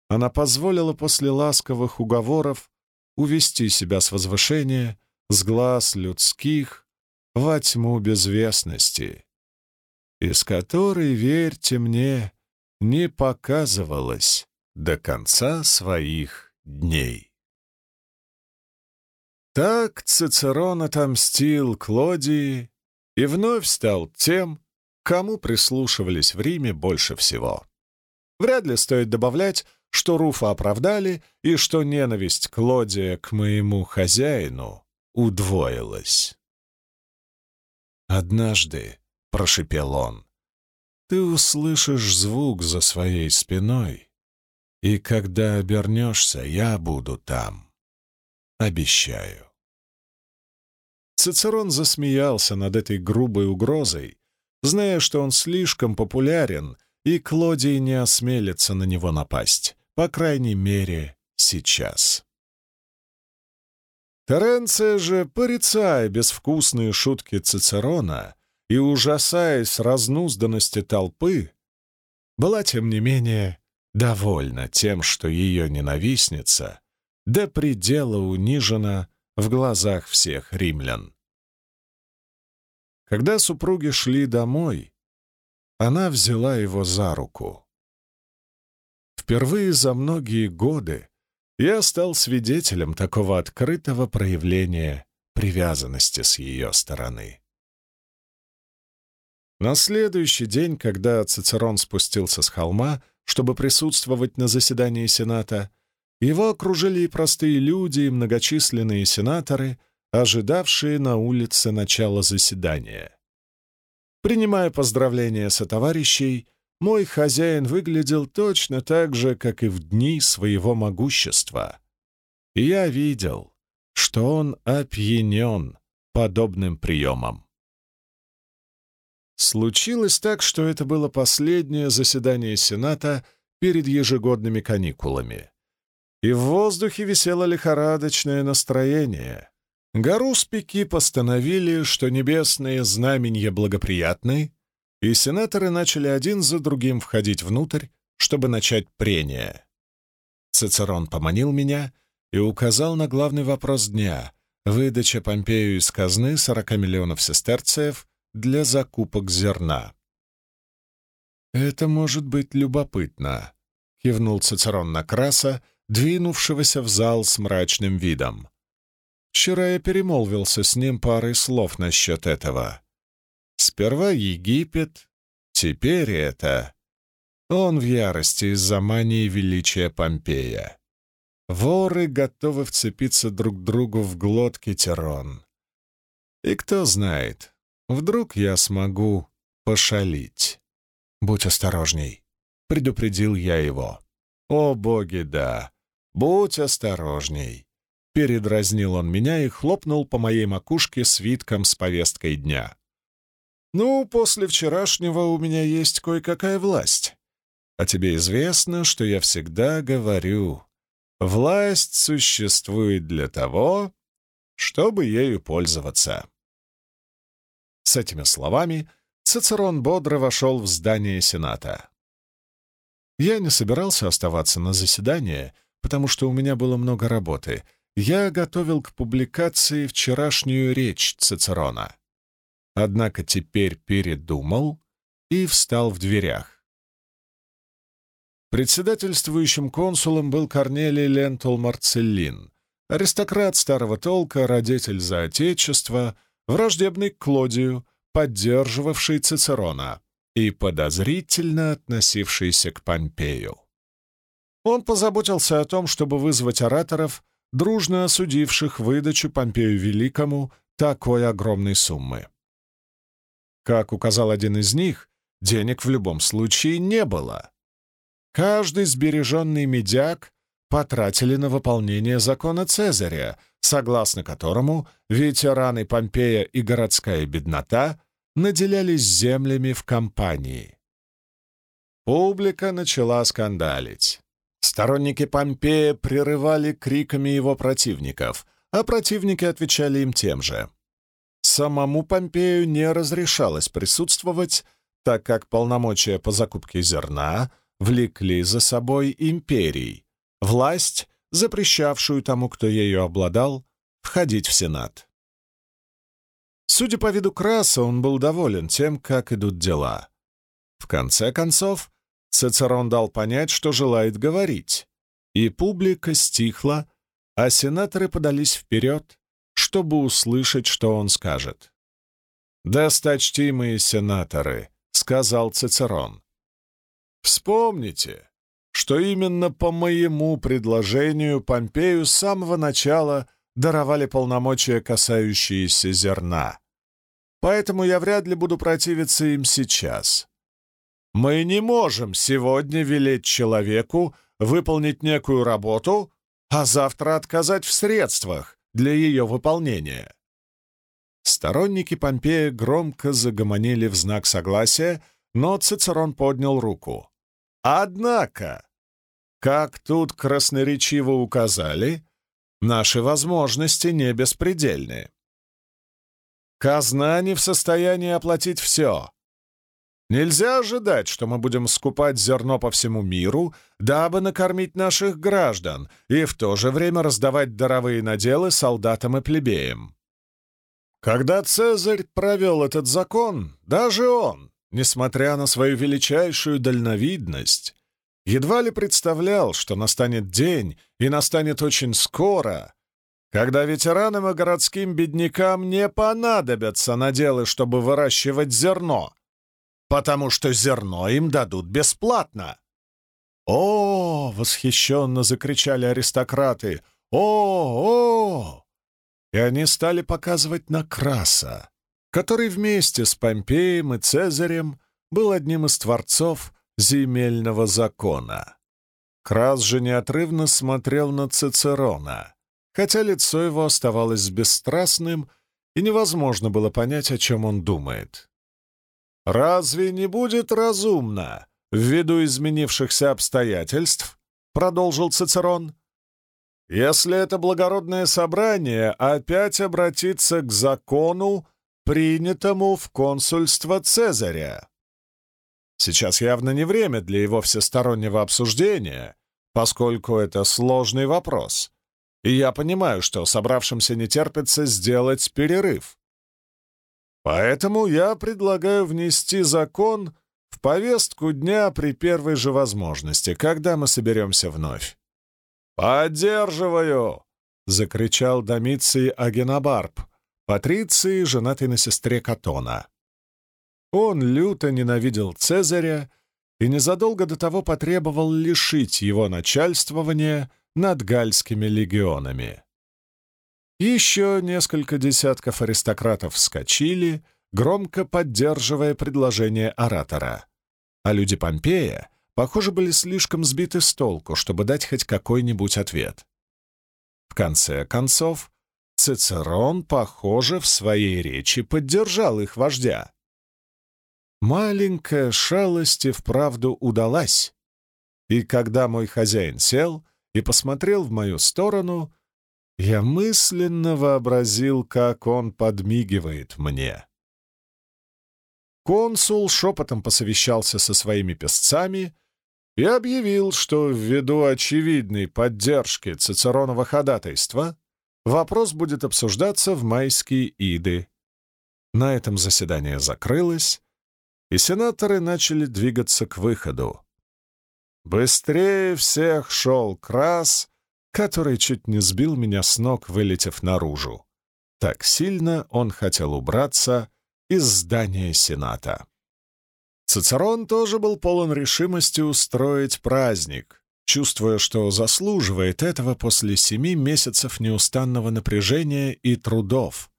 она позволила после ласковых уговоров увести себя с возвышения с глаз людских во тьму безвестности, из которой, верьте мне, не показывалась до конца своих дней. Так Цицерон отомстил Клодии и вновь стал тем, кому прислушивались в Риме больше всего. Вряд ли стоит добавлять, что Руфа оправдали и что ненависть Клодия к моему хозяину удвоилось. «Однажды», — прошепел он, — «ты услышишь звук за своей спиной, и когда обернешься, я буду там. Обещаю». Цицерон засмеялся над этой грубой угрозой, зная, что он слишком популярен, и Клодий не осмелится на него напасть, по крайней мере, сейчас. Теренция же, порицая безвкусные шутки Цицерона и ужасаясь разнузданности толпы, была, тем не менее, довольна тем, что ее ненавистница до предела унижена в глазах всех римлян. Когда супруги шли домой, она взяла его за руку. Впервые за многие годы я стал свидетелем такого открытого проявления привязанности с ее стороны. На следующий день, когда Цицерон спустился с холма, чтобы присутствовать на заседании Сената, его окружили и простые люди, и многочисленные сенаторы, ожидавшие на улице начала заседания. Принимая поздравления со товарищей, мой хозяин выглядел точно так же, как и в дни своего могущества. И я видел, что он опьянен подобным приемом. Случилось так, что это было последнее заседание Сената перед ежегодными каникулами. И в воздухе висело лихорадочное настроение. Гаруспики постановили, что небесные знаменья благоприятны, и сенаторы начали один за другим входить внутрь, чтобы начать прение. Цицерон поманил меня и указал на главный вопрос дня — выдача Помпею из казны 40 миллионов сестерцев для закупок зерна. «Это может быть любопытно», — кивнул Цицерон на Краса, двинувшегося в зал с мрачным видом. «Вчера я перемолвился с ним парой слов насчет этого. Сперва Египет, теперь это. Он в ярости из-за мании величия Помпея. Воры готовы вцепиться друг другу в глотки Тирон. И кто знает, вдруг я смогу пошалить. Будь осторожней. предупредил я его. «О, боги, да! Будь осторожней!» Передразнил он меня и хлопнул по моей макушке свитком с повесткой дня. «Ну, после вчерашнего у меня есть кое-какая власть. А тебе известно, что я всегда говорю, власть существует для того, чтобы ею пользоваться». С этими словами Цицерон бодро вошел в здание Сената. Я не собирался оставаться на заседании, потому что у меня было много работы. Я готовил к публикации вчерашнюю речь Цицерона. Однако теперь передумал и встал в дверях. Председательствующим консулом был Корнелий Лентул Марцеллин, аристократ старого толка, родитель за отечество, враждебный к Клодию, поддерживавший Цицерона и подозрительно относившийся к Помпею. Он позаботился о том, чтобы вызвать ораторов, дружно осудивших выдачу Помпею Великому такой огромной суммы. Как указал один из них, денег в любом случае не было. Каждый сбереженный медяк потратили на выполнение закона Цезаря, согласно которому ветераны Помпея и городская беднота наделялись землями в компании. Публика начала скандалить. Сторонники Помпея прерывали криками его противников, а противники отвечали им тем же. Самому Помпею не разрешалось присутствовать, так как полномочия по закупке зерна влекли за собой империй, власть, запрещавшую тому, кто ею обладал, входить в Сенат. Судя по виду Краса, он был доволен тем, как идут дела. В конце концов, Цицерон дал понять, что желает говорить, и публика стихла, а сенаторы подались вперед, чтобы услышать, что он скажет. «Досточтимые сенаторы», — сказал Цицерон, — «вспомните, что именно по моему предложению Помпею с самого начала — даровали полномочия, касающиеся зерна. Поэтому я вряд ли буду противиться им сейчас. Мы не можем сегодня велеть человеку выполнить некую работу, а завтра отказать в средствах для ее выполнения. Сторонники Помпея громко загомонили в знак согласия, но Цицерон поднял руку. Однако, как тут красноречиво указали, Наши возможности не беспредельны. Казна не в состоянии оплатить все. Нельзя ожидать, что мы будем скупать зерно по всему миру, дабы накормить наших граждан и в то же время раздавать даровые наделы солдатам и плебеям. Когда Цезарь провел этот закон, даже он, несмотря на свою величайшую дальновидность, едва ли представлял, что настанет день, и настанет очень скоро, когда ветеранам и городским беднякам не понадобятся наделы, чтобы выращивать зерно, потому что зерно им дадут бесплатно. «О!» — восхищенно закричали аристократы. «О! О!» И они стали показывать на Краса, который вместе с Помпеем и Цезарем был одним из творцов земельного закона. Крас же неотрывно смотрел на Цицерона, хотя лицо его оставалось бесстрастным, и невозможно было понять, о чем он думает. «Разве не будет разумно, ввиду изменившихся обстоятельств, — продолжил Цицерон, — если это благородное собрание опять обратится к закону, принятому в консульство Цезаря?» Сейчас явно не время для его всестороннего обсуждения, поскольку это сложный вопрос, и я понимаю, что собравшимся не терпится сделать перерыв. Поэтому я предлагаю внести закон в повестку дня при первой же возможности, когда мы соберемся вновь. «Поддерживаю!» — закричал Домиций Агенобарб, Патриции, женатый на сестре Катона. Он люто ненавидел Цезаря и незадолго до того потребовал лишить его начальствования над гальскими легионами. Еще несколько десятков аристократов вскочили, громко поддерживая предложение оратора, а люди Помпея, похоже, были слишком сбиты с толку, чтобы дать хоть какой-нибудь ответ. В конце концов, Цицерон, похоже, в своей речи поддержал их вождя. Маленькая шалость и вправду удалась. И когда мой хозяин сел и посмотрел в мою сторону, я мысленно вообразил, как он подмигивает мне. Консул шепотом посовещался со своими песцами и объявил, что ввиду очевидной поддержки Цицеронова ходатайства вопрос будет обсуждаться в майские иды. На этом заседание закрылось, и сенаторы начали двигаться к выходу. Быстрее всех шел Крас, который чуть не сбил меня с ног, вылетев наружу. Так сильно он хотел убраться из здания Сената. Цицерон тоже был полон решимости устроить праздник, чувствуя, что заслуживает этого после семи месяцев неустанного напряжения и трудов,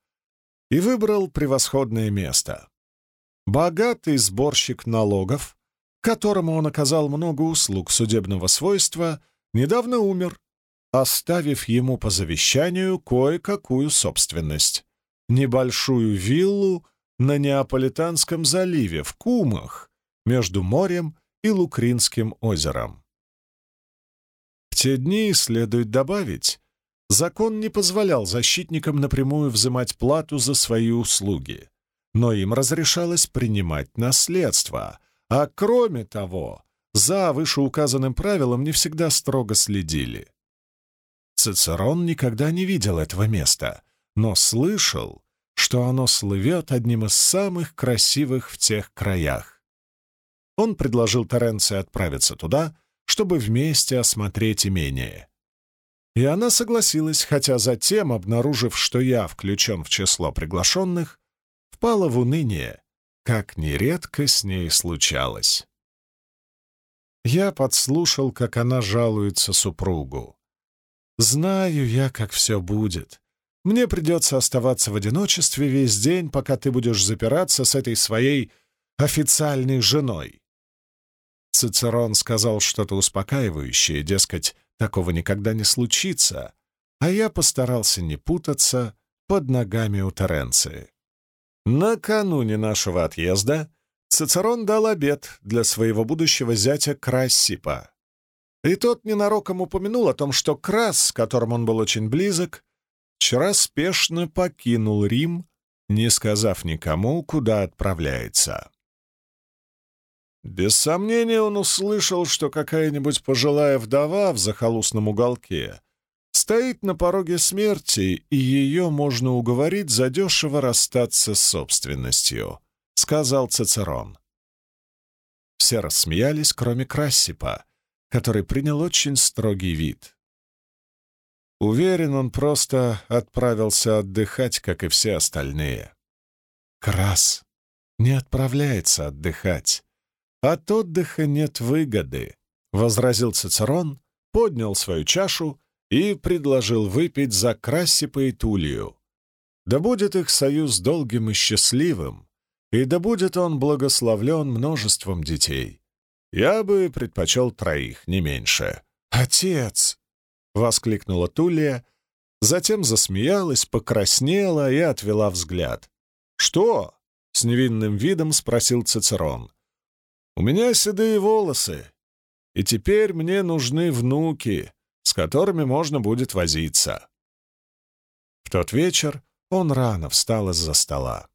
и выбрал превосходное место. Богатый сборщик налогов, которому он оказал много услуг судебного свойства, недавно умер, оставив ему по завещанию кое-какую собственность. Небольшую виллу на Неаполитанском заливе, в Кумах, между морем и Лукринским озером. В те дни, следует добавить, закон не позволял защитникам напрямую взимать плату за свои услуги но им разрешалось принимать наследство, а кроме того, за вышеуказанным правилом не всегда строго следили. Цицерон никогда не видел этого места, но слышал, что оно слывет одним из самых красивых в тех краях. Он предложил Теренции отправиться туда, чтобы вместе осмотреть имение. И она согласилась, хотя затем, обнаружив, что я включен в число приглашенных, впала в уныние, как нередко с ней случалось. Я подслушал, как она жалуется супругу. «Знаю я, как все будет. Мне придется оставаться в одиночестве весь день, пока ты будешь запираться с этой своей официальной женой». Цицерон сказал что-то успокаивающее, дескать, такого никогда не случится, а я постарался не путаться под ногами у Теренции. Накануне нашего отъезда Цицерон дал обед для своего будущего зятя Крассипа. И тот ненароком упомянул о том, что Крас, с которым он был очень близок, вчера спешно покинул Рим, не сказав никому, куда отправляется. Без сомнения он услышал, что какая-нибудь пожилая вдова в захолустном уголке стоит на пороге смерти, и ее можно уговорить задешево расстаться с собственностью», — сказал Цицерон. Все рассмеялись, кроме Крассипа, который принял очень строгий вид. Уверен, он просто отправился отдыхать, как и все остальные. Крас не отправляется отдыхать. От отдыха нет выгоды, — возразил Цицерон, поднял свою чашу и предложил выпить за Крассипа и Тулию. Да будет их союз долгим и счастливым, и да будет он благословлен множеством детей. Я бы предпочел троих, не меньше. «Отец!» — воскликнула Тулия, затем засмеялась, покраснела и отвела взгляд. «Что?» — с невинным видом спросил Цицерон. «У меня седые волосы, и теперь мне нужны внуки, с которыми можно будет возиться. В тот вечер он рано встал из-за стола.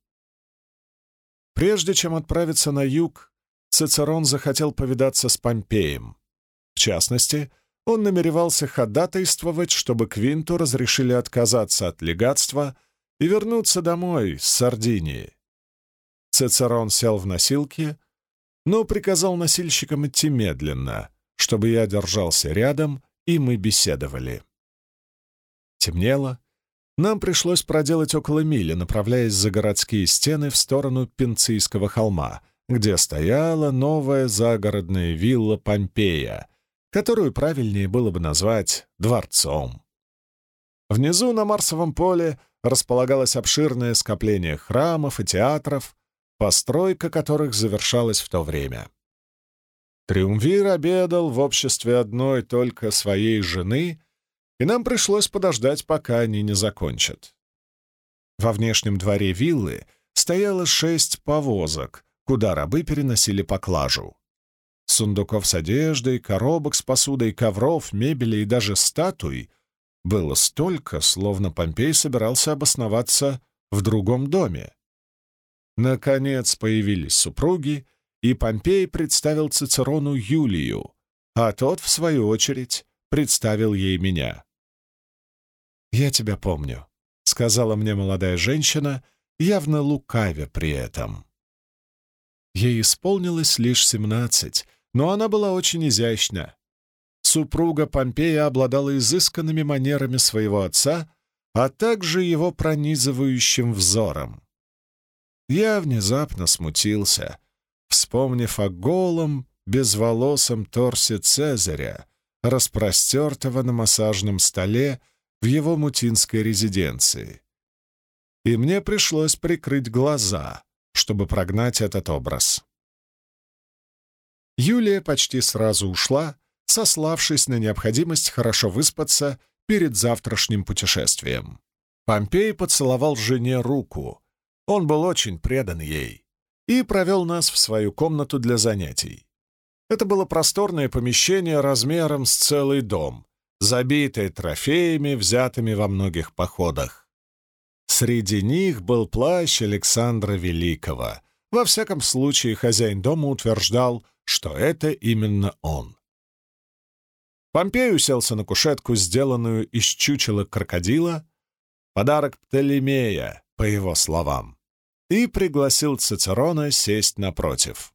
Прежде чем отправиться на юг, Цицерон захотел повидаться с Помпеем. В частности, он намеревался ходатайствовать, чтобы Квинту разрешили отказаться от легатства и вернуться домой с Сардинии. Цицерон сел в носилки, но приказал носильщикам идти медленно, чтобы я держался рядом и мы беседовали. Темнело. Нам пришлось проделать около мили, направляясь за городские стены в сторону Пенцийского холма, где стояла новая загородная вилла Помпея, которую правильнее было бы назвать дворцом. Внизу на Марсовом поле располагалось обширное скопление храмов и театров, постройка которых завершалась в то время. Триумвир обедал в обществе одной только своей жены, и нам пришлось подождать, пока они не закончат. Во внешнем дворе виллы стояло шесть повозок, куда рабы переносили поклажу. Сундуков с одеждой, коробок с посудой, ковров, мебели и даже статуй было столько, словно Помпей собирался обосноваться в другом доме. Наконец появились супруги, и Помпей представил Цицерону Юлию, а тот, в свою очередь, представил ей меня. «Я тебя помню», — сказала мне молодая женщина, явно лукавя при этом. Ей исполнилось лишь семнадцать, но она была очень изящна. Супруга Помпея обладала изысканными манерами своего отца, а также его пронизывающим взором. Я внезапно смутился, вспомнив о голом, безволосом торсе Цезаря, распростертого на массажном столе в его мутинской резиденции. И мне пришлось прикрыть глаза, чтобы прогнать этот образ. Юлия почти сразу ушла, сославшись на необходимость хорошо выспаться перед завтрашним путешествием. Помпей поцеловал жене руку. Он был очень предан ей и провел нас в свою комнату для занятий. Это было просторное помещение размером с целый дом, забитое трофеями, взятыми во многих походах. Среди них был плащ Александра Великого. Во всяком случае, хозяин дома утверждал, что это именно он. Помпей уселся на кушетку, сделанную из чучела крокодила, подарок Птолемея, по его словам, и пригласил Цицерона сесть напротив.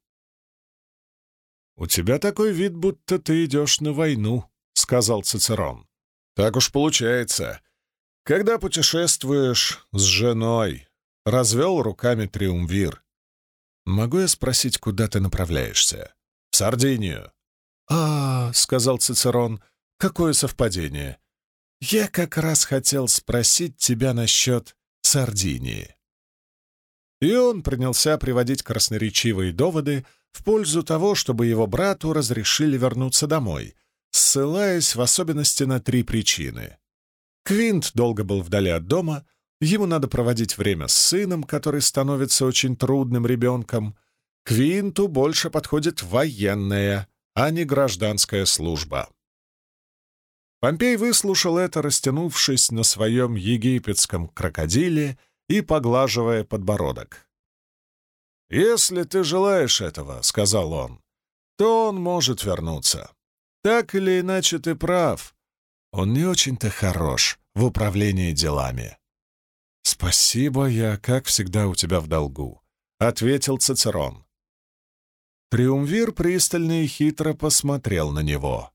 «У тебя такой вид, будто ты идешь на войну», — сказал Цицерон. «Так уж получается. Когда путешествуешь с женой», — развел руками Триумвир. «Могу я спросить, куда ты направляешься?» «В Сардинию». «А, — сказал Цицерон, — какое совпадение. Я как раз хотел спросить тебя насчет Сардинии». И он принялся приводить красноречивые доводы в пользу того, чтобы его брату разрешили вернуться домой, ссылаясь в особенности на три причины. Квинт долго был вдали от дома, ему надо проводить время с сыном, который становится очень трудным ребенком. Квинту больше подходит военная, а не гражданская служба. Помпей выслушал это, растянувшись на своем египетском крокодиле и поглаживая подбородок. «Если ты желаешь этого, — сказал он, — то он может вернуться. Так или иначе ты прав. Он не очень-то хорош в управлении делами». «Спасибо, я, как всегда, у тебя в долгу», — ответил Цицерон. Триумвир пристально и хитро посмотрел на него.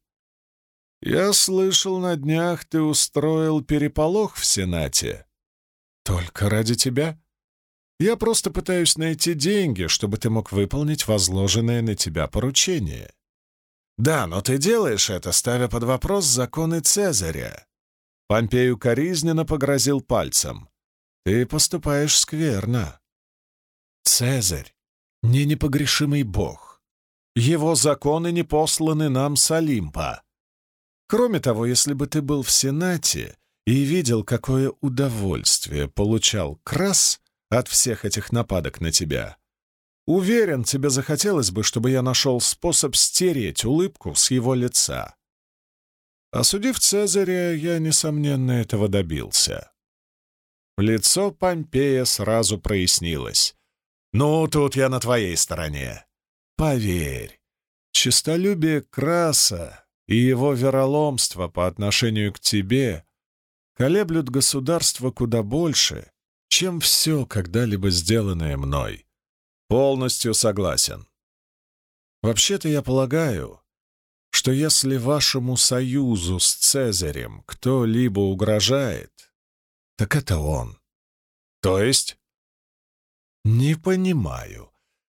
«Я слышал, на днях ты устроил переполох в Сенате. Только ради тебя? Я просто пытаюсь найти деньги, чтобы ты мог выполнить возложенное на тебя поручение. Да, но ты делаешь это, ставя под вопрос законы Цезаря». Помпею коризненно погрозил пальцем. «Ты поступаешь скверно. Цезарь — не непогрешимый бог. Его законы не посланы нам с Олимпа. Кроме того, если бы ты был в Сенате и видел, какое удовольствие получал Крас от всех этих нападок на тебя, уверен, тебе захотелось бы, чтобы я нашел способ стереть улыбку с его лица. Осудив Цезаря, я, несомненно, этого добился. Лицо Помпея сразу прояснилось. «Ну, тут я на твоей стороне. Поверь, честолюбие Краса и его вероломство по отношению к тебе колеблют государство куда больше, чем все когда-либо сделанное мной. Полностью согласен. Вообще-то я полагаю, что если вашему союзу с Цезарем кто-либо угрожает, так это он. То есть? Не понимаю,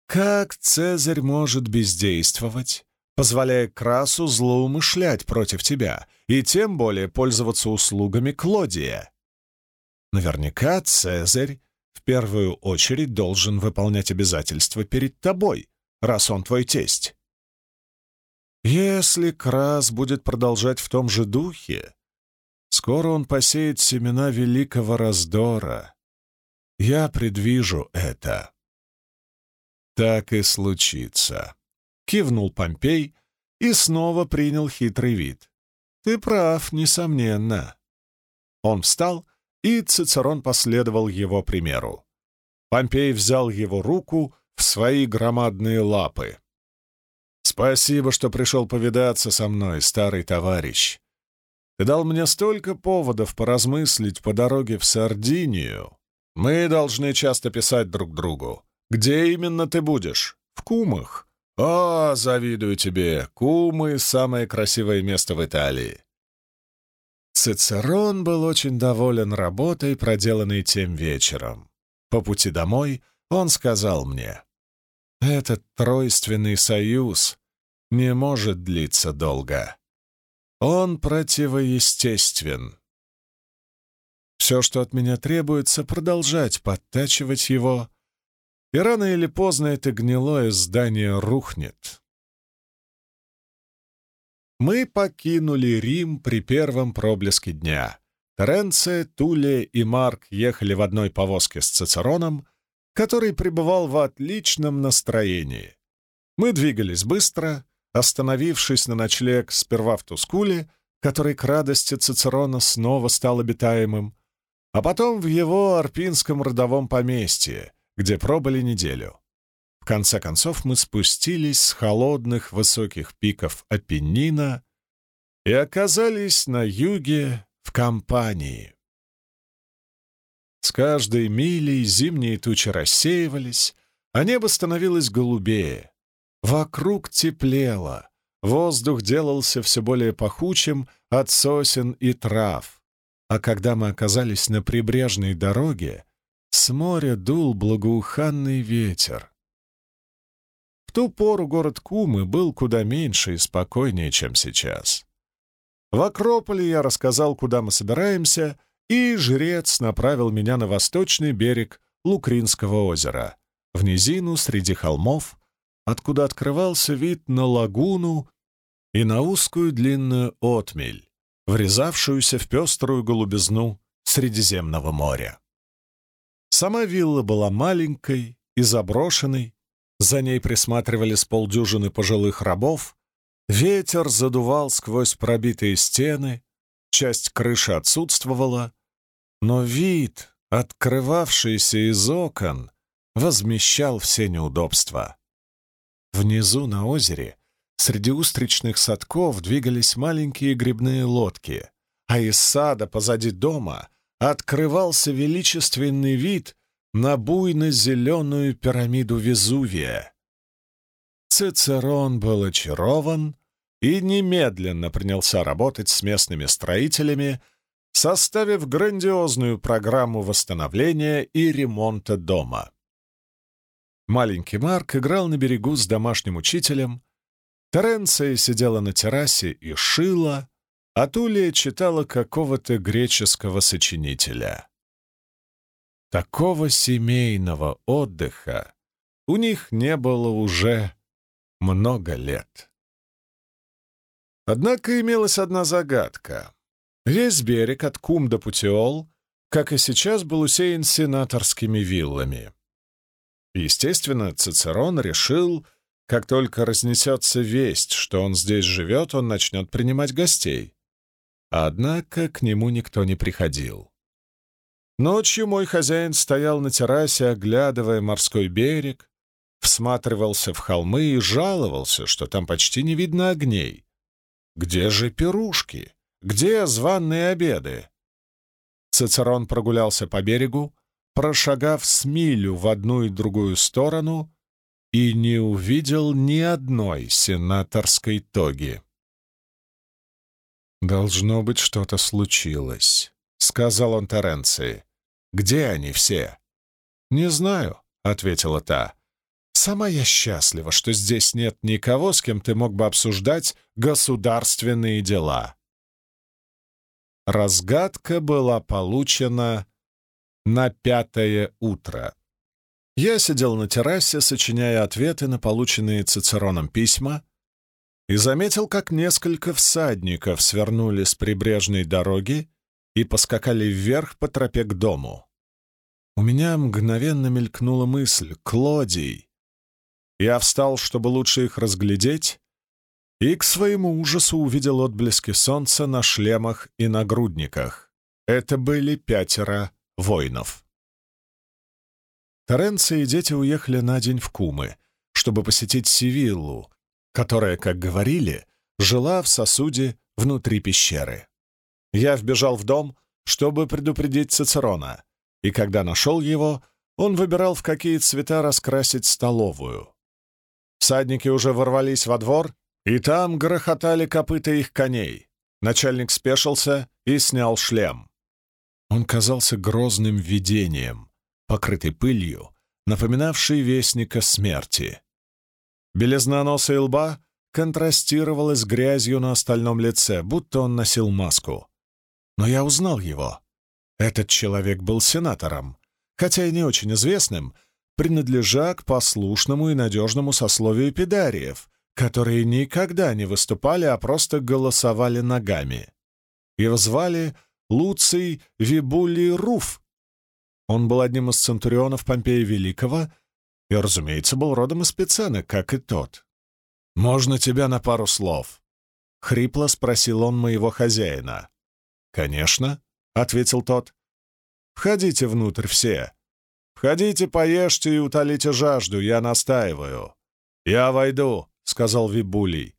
как Цезарь может бездействовать, позволяя Красу злоумышлять против тебя и тем более пользоваться услугами Клодия? Наверняка Цезарь в первую очередь должен выполнять обязательства перед тобой, раз он твой тесть. Если Крас будет продолжать в том же духе, скоро он посеет семена великого раздора. Я предвижу это. Так и случится. Кивнул Помпей и снова принял хитрый вид. Ты прав, несомненно. Он встал, и Цицерон последовал его примеру. Помпей взял его руку в свои громадные лапы. «Спасибо, что пришел повидаться со мной, старый товарищ. Ты дал мне столько поводов поразмыслить по дороге в Сардинию. Мы должны часто писать друг другу. Где именно ты будешь? В Кумах? О, завидую тебе! Кумы — самое красивое место в Италии. Цицерон был очень доволен работой, проделанной тем вечером. По пути домой он сказал мне, «Этот тройственный союз не может длиться долго. Он противоестествен. Все, что от меня требуется, продолжать подтачивать его, и рано или поздно это гнилое здание рухнет. Мы покинули Рим при первом проблеске дня. Теренце, Туле и Марк ехали в одной повозке с Цицероном, который пребывал в отличном настроении. Мы двигались быстро, остановившись на ночлег сперва в Тускуле, который к радости Цицерона снова стал обитаемым, а потом в его арпинском родовом поместье, где пробыли неделю. В конце концов мы спустились с холодных высоких пиков Апеннина и оказались на юге в компании. С каждой милей зимние тучи рассеивались, а небо становилось голубее. Вокруг теплело, воздух делался все более пахучим от сосен и трав. А когда мы оказались на прибрежной дороге, с моря дул благоуханный ветер. В ту пору город Кумы был куда меньше и спокойнее, чем сейчас. В Акрополе я рассказал, куда мы собираемся, и жрец направил меня на восточный берег Лукринского озера, в низину среди холмов, откуда открывался вид на лагуну и на узкую длинную отмель, врезавшуюся в пеструю голубизну Средиземного моря. Сама вилла была маленькой и заброшенной, за ней присматривали с полдюжины пожилых рабов, ветер задувал сквозь пробитые стены, часть крыши отсутствовала, но вид, открывавшийся из окон, возмещал все неудобства. Внизу на озере среди устричных садков двигались маленькие грибные лодки, а из сада позади дома открывался величественный вид на буйно-зеленую пирамиду Везувия. Цицерон был очарован и немедленно принялся работать с местными строителями, составив грандиозную программу восстановления и ремонта дома. Маленький Марк играл на берегу с домашним учителем, Теренция сидела на террасе и шила, а Тулия читала какого-то греческого сочинителя. Такого семейного отдыха у них не было уже много лет. Однако имелась одна загадка. Весь берег от Кум до Путиол, как и сейчас, был усеян сенаторскими виллами. Естественно, Цицерон решил, как только разнесется весть, что он здесь живет, он начнет принимать гостей. Однако к нему никто не приходил. Ночью мой хозяин стоял на террасе, оглядывая морской берег, всматривался в холмы и жаловался, что там почти не видно огней. Где же пирушки? Где званные обеды? Цицерон прогулялся по берегу, прошагав с милю в одну и другую сторону, и не увидел ни одной сенаторской тоги. «Должно быть, что-то случилось», — сказал он Теренции. «Где они все?» «Не знаю», — ответила та. «Сама я счастлива, что здесь нет никого, с кем ты мог бы обсуждать государственные дела». Разгадка была получена на пятое утро. Я сидел на террасе, сочиняя ответы на полученные Цицероном письма, и заметил, как несколько всадников свернули с прибрежной дороги и поскакали вверх по тропе к дому. У меня мгновенно мелькнула мысль «Клодий!». Я встал, чтобы лучше их разглядеть, и к своему ужасу увидел отблески солнца на шлемах и нагрудниках. Это были пятеро воинов. Торренция и дети уехали на день в Кумы, чтобы посетить Сивиллу, которая, как говорили, жила в сосуде внутри пещеры. Я вбежал в дом, чтобы предупредить Цицерона, и когда нашел его, он выбирал, в какие цвета раскрасить столовую. Всадники уже ворвались во двор, и там грохотали копыта их коней. Начальник спешился и снял шлем. Он казался грозным видением, покрытый пылью, напоминавший вестника смерти. Белизна носа и лба контрастировала с грязью на остальном лице, будто он носил маску. Но я узнал его. Этот человек был сенатором, хотя и не очень известным, принадлежа к послушному и надежному сословию педариев, которые никогда не выступали, а просто голосовали ногами. Его звали Луций Вибулий Руф, он был одним из центурионов Помпея Великого и, разумеется, был родом из Пицены, как и тот. «Можно тебя на пару слов?» — хрипло спросил он моего хозяина. «Конечно», — ответил тот. «Входите внутрь все. Входите, поешьте и утолите жажду, я настаиваю». «Я войду», — сказал Вибулий.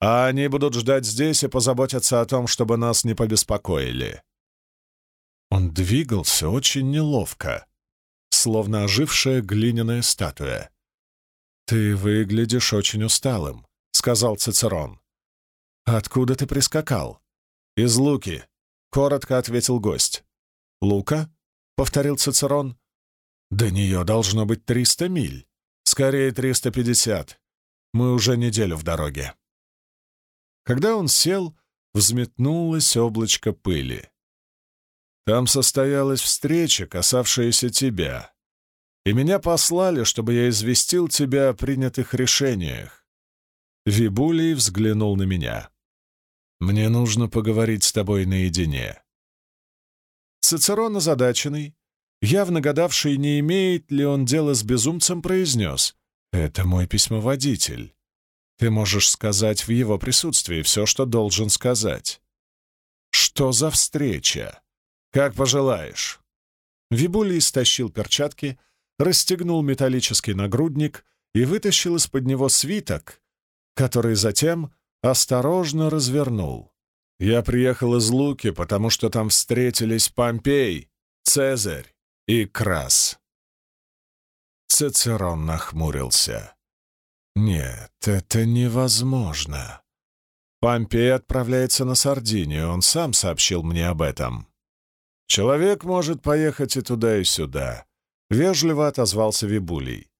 «А они будут ждать здесь и позаботятся о том, чтобы нас не побеспокоили». Он двигался очень неловко, словно ожившая глиняная статуя. «Ты выглядишь очень усталым», — сказал Цицерон. «Откуда ты прискакал?» «Из Луки», — коротко ответил гость. «Лука?» — повторил Цицерон. «До нее должно быть триста миль. Скорее, триста пятьдесят. Мы уже неделю в дороге». Когда он сел, взметнулось облачко пыли. Там состоялась встреча, касавшаяся тебя. И меня послали, чтобы я известил тебя о принятых решениях. Вибулий взглянул на меня. «Мне нужно поговорить с тобой наедине». Цицерон озадаченный, явно гадавший, не имеет ли он дела с безумцем, произнес. «Это мой письмоводитель. Ты можешь сказать в его присутствии все, что должен сказать». «Что за встреча?» «Как пожелаешь». Вибулий стащил перчатки, расстегнул металлический нагрудник и вытащил из-под него свиток, который затем осторожно развернул. «Я приехал из Луки, потому что там встретились Помпей, Цезарь и Крас». Цицерон нахмурился. «Нет, это невозможно. Помпей отправляется на Сардинию, он сам сообщил мне об этом». «Человек может поехать и туда, и сюда», — вежливо отозвался Вибулий.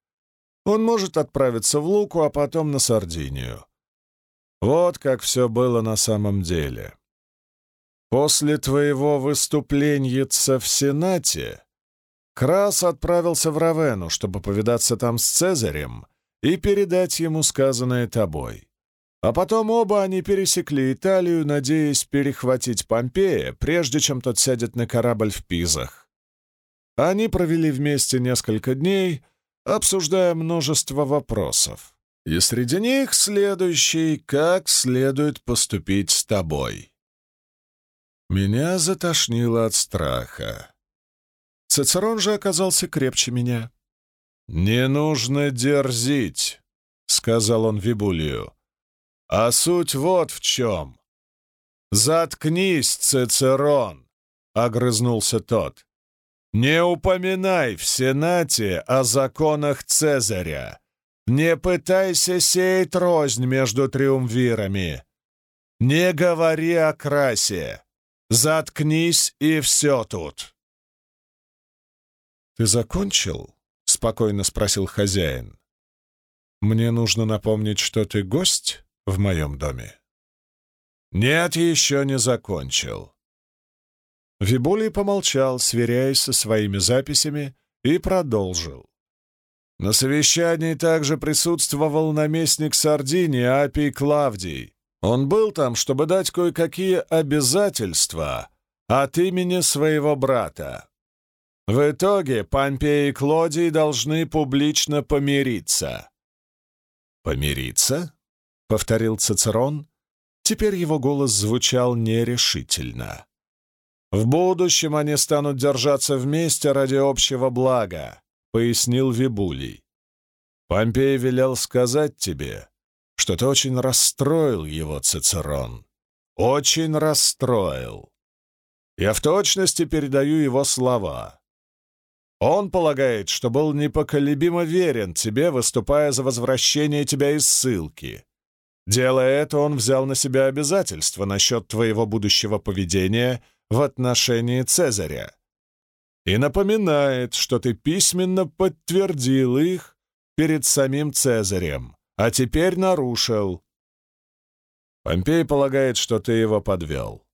«Он может отправиться в Луку, а потом на Сардинию. Вот как все было на самом деле. После твоего выступления в Сенате Крас отправился в Равену, чтобы повидаться там с Цезарем и передать ему сказанное тобой. А потом оба они пересекли Италию, надеясь перехватить Помпея, прежде чем тот сядет на корабль в Пизах. Они провели вместе несколько дней, обсуждая множество вопросов. И среди них следующий, как следует поступить с тобой. Меня затошнило от страха. Цицерон же оказался крепче меня. «Не нужно дерзить», — сказал он Вибулию. А суть вот в чем. «Заткнись, Цицерон!» — огрызнулся тот. «Не упоминай в Сенате о законах Цезаря. Не пытайся сеять рознь между триумвирами. Не говори о красе. Заткнись, и все тут». «Ты закончил?» — спокойно спросил хозяин. «Мне нужно напомнить, что ты гость?» в моем доме. «Нет, еще не закончил». Вибулий помолчал, сверяясь со своими записями, и продолжил. На совещании также присутствовал наместник Сардинии Апий Клавдий. Он был там, чтобы дать кое-какие обязательства от имени своего брата. В итоге Помпей и Клодий должны публично помириться. «Помириться?» — повторил Цицерон. Теперь его голос звучал нерешительно. «В будущем они станут держаться вместе ради общего блага», — пояснил Вибулий. «Помпей велел сказать тебе, что ты очень расстроил его, Цицерон. Очень расстроил. Я в точности передаю его слова. Он полагает, что был непоколебимо верен тебе, выступая за возвращение тебя из ссылки. Делая это, он взял на себя обязательства насчет твоего будущего поведения в отношении Цезаря. И напоминает, что ты письменно подтвердил их перед самим Цезарем, а теперь нарушил. Помпей полагает, что ты его подвел.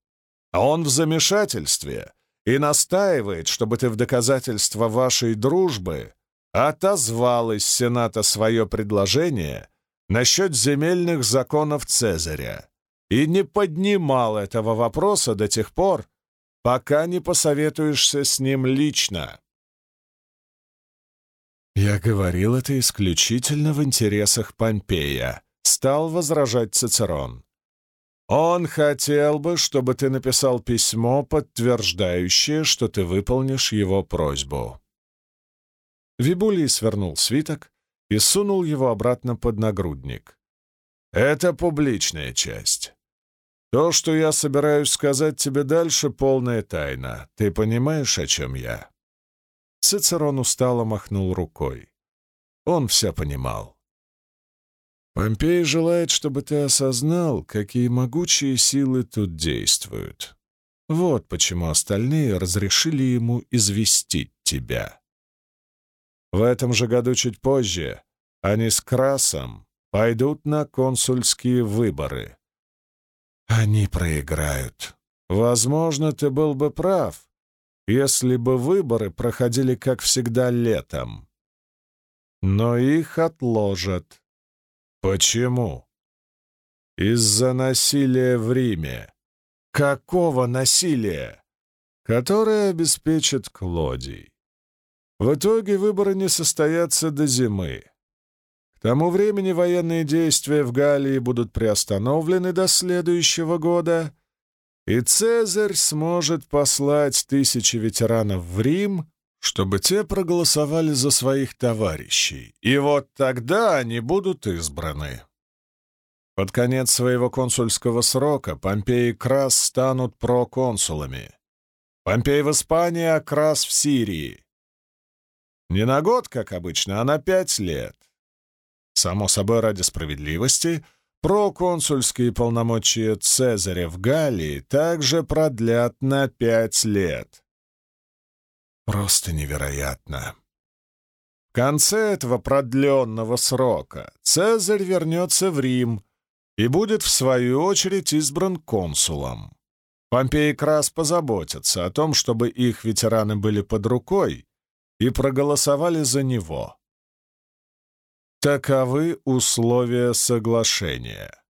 А он в замешательстве и настаивает, чтобы ты в доказательство вашей дружбы отозвал из Сената свое предложение насчет земельных законов Цезаря и не поднимал этого вопроса до тех пор, пока не посоветуешься с ним лично. «Я говорил это исключительно в интересах Помпея», — стал возражать Цицерон. «Он хотел бы, чтобы ты написал письмо, подтверждающее, что ты выполнишь его просьбу». Вибулий свернул свиток и сунул его обратно под нагрудник. «Это публичная часть. То, что я собираюсь сказать тебе дальше, полная тайна. Ты понимаешь, о чем я?» Цицерон устало махнул рукой. Он все понимал. «Помпей желает, чтобы ты осознал, какие могучие силы тут действуют. Вот почему остальные разрешили ему известить тебя. В этом же году чуть позже они с Красом пойдут на консульские выборы. Они проиграют. Возможно, ты был бы прав, если бы выборы проходили, как всегда, летом. Но их отложат. Почему? Из-за насилия в Риме. Какого насилия? Которое обеспечит Клодий. В итоге выборы не состоятся до зимы. К тому времени военные действия в Галлии будут приостановлены до следующего года, и Цезарь сможет послать тысячи ветеранов в Рим, чтобы те проголосовали за своих товарищей, и вот тогда они будут избраны. Под конец своего консульского срока Помпей и Крас станут проконсулами. Помпей в Испании, а Крас в Сирии. Не на год, как обычно, а на пять лет. Само собой, ради справедливости, проконсульские полномочия Цезаря в Галлии также продлят на пять лет. Просто невероятно. В конце этого продленного срока Цезарь вернется в Рим и будет, в свою очередь, избран консулом. Помпей и Крас позаботятся о том, чтобы их ветераны были под рукой и проголосовали за него. Таковы условия соглашения.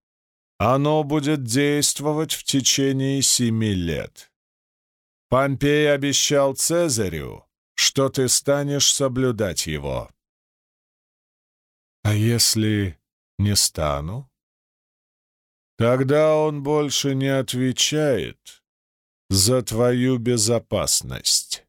Оно будет действовать в течение семи лет. Помпей обещал Цезарю, что ты станешь соблюдать его. А если не стану? Тогда он больше не отвечает за твою безопасность.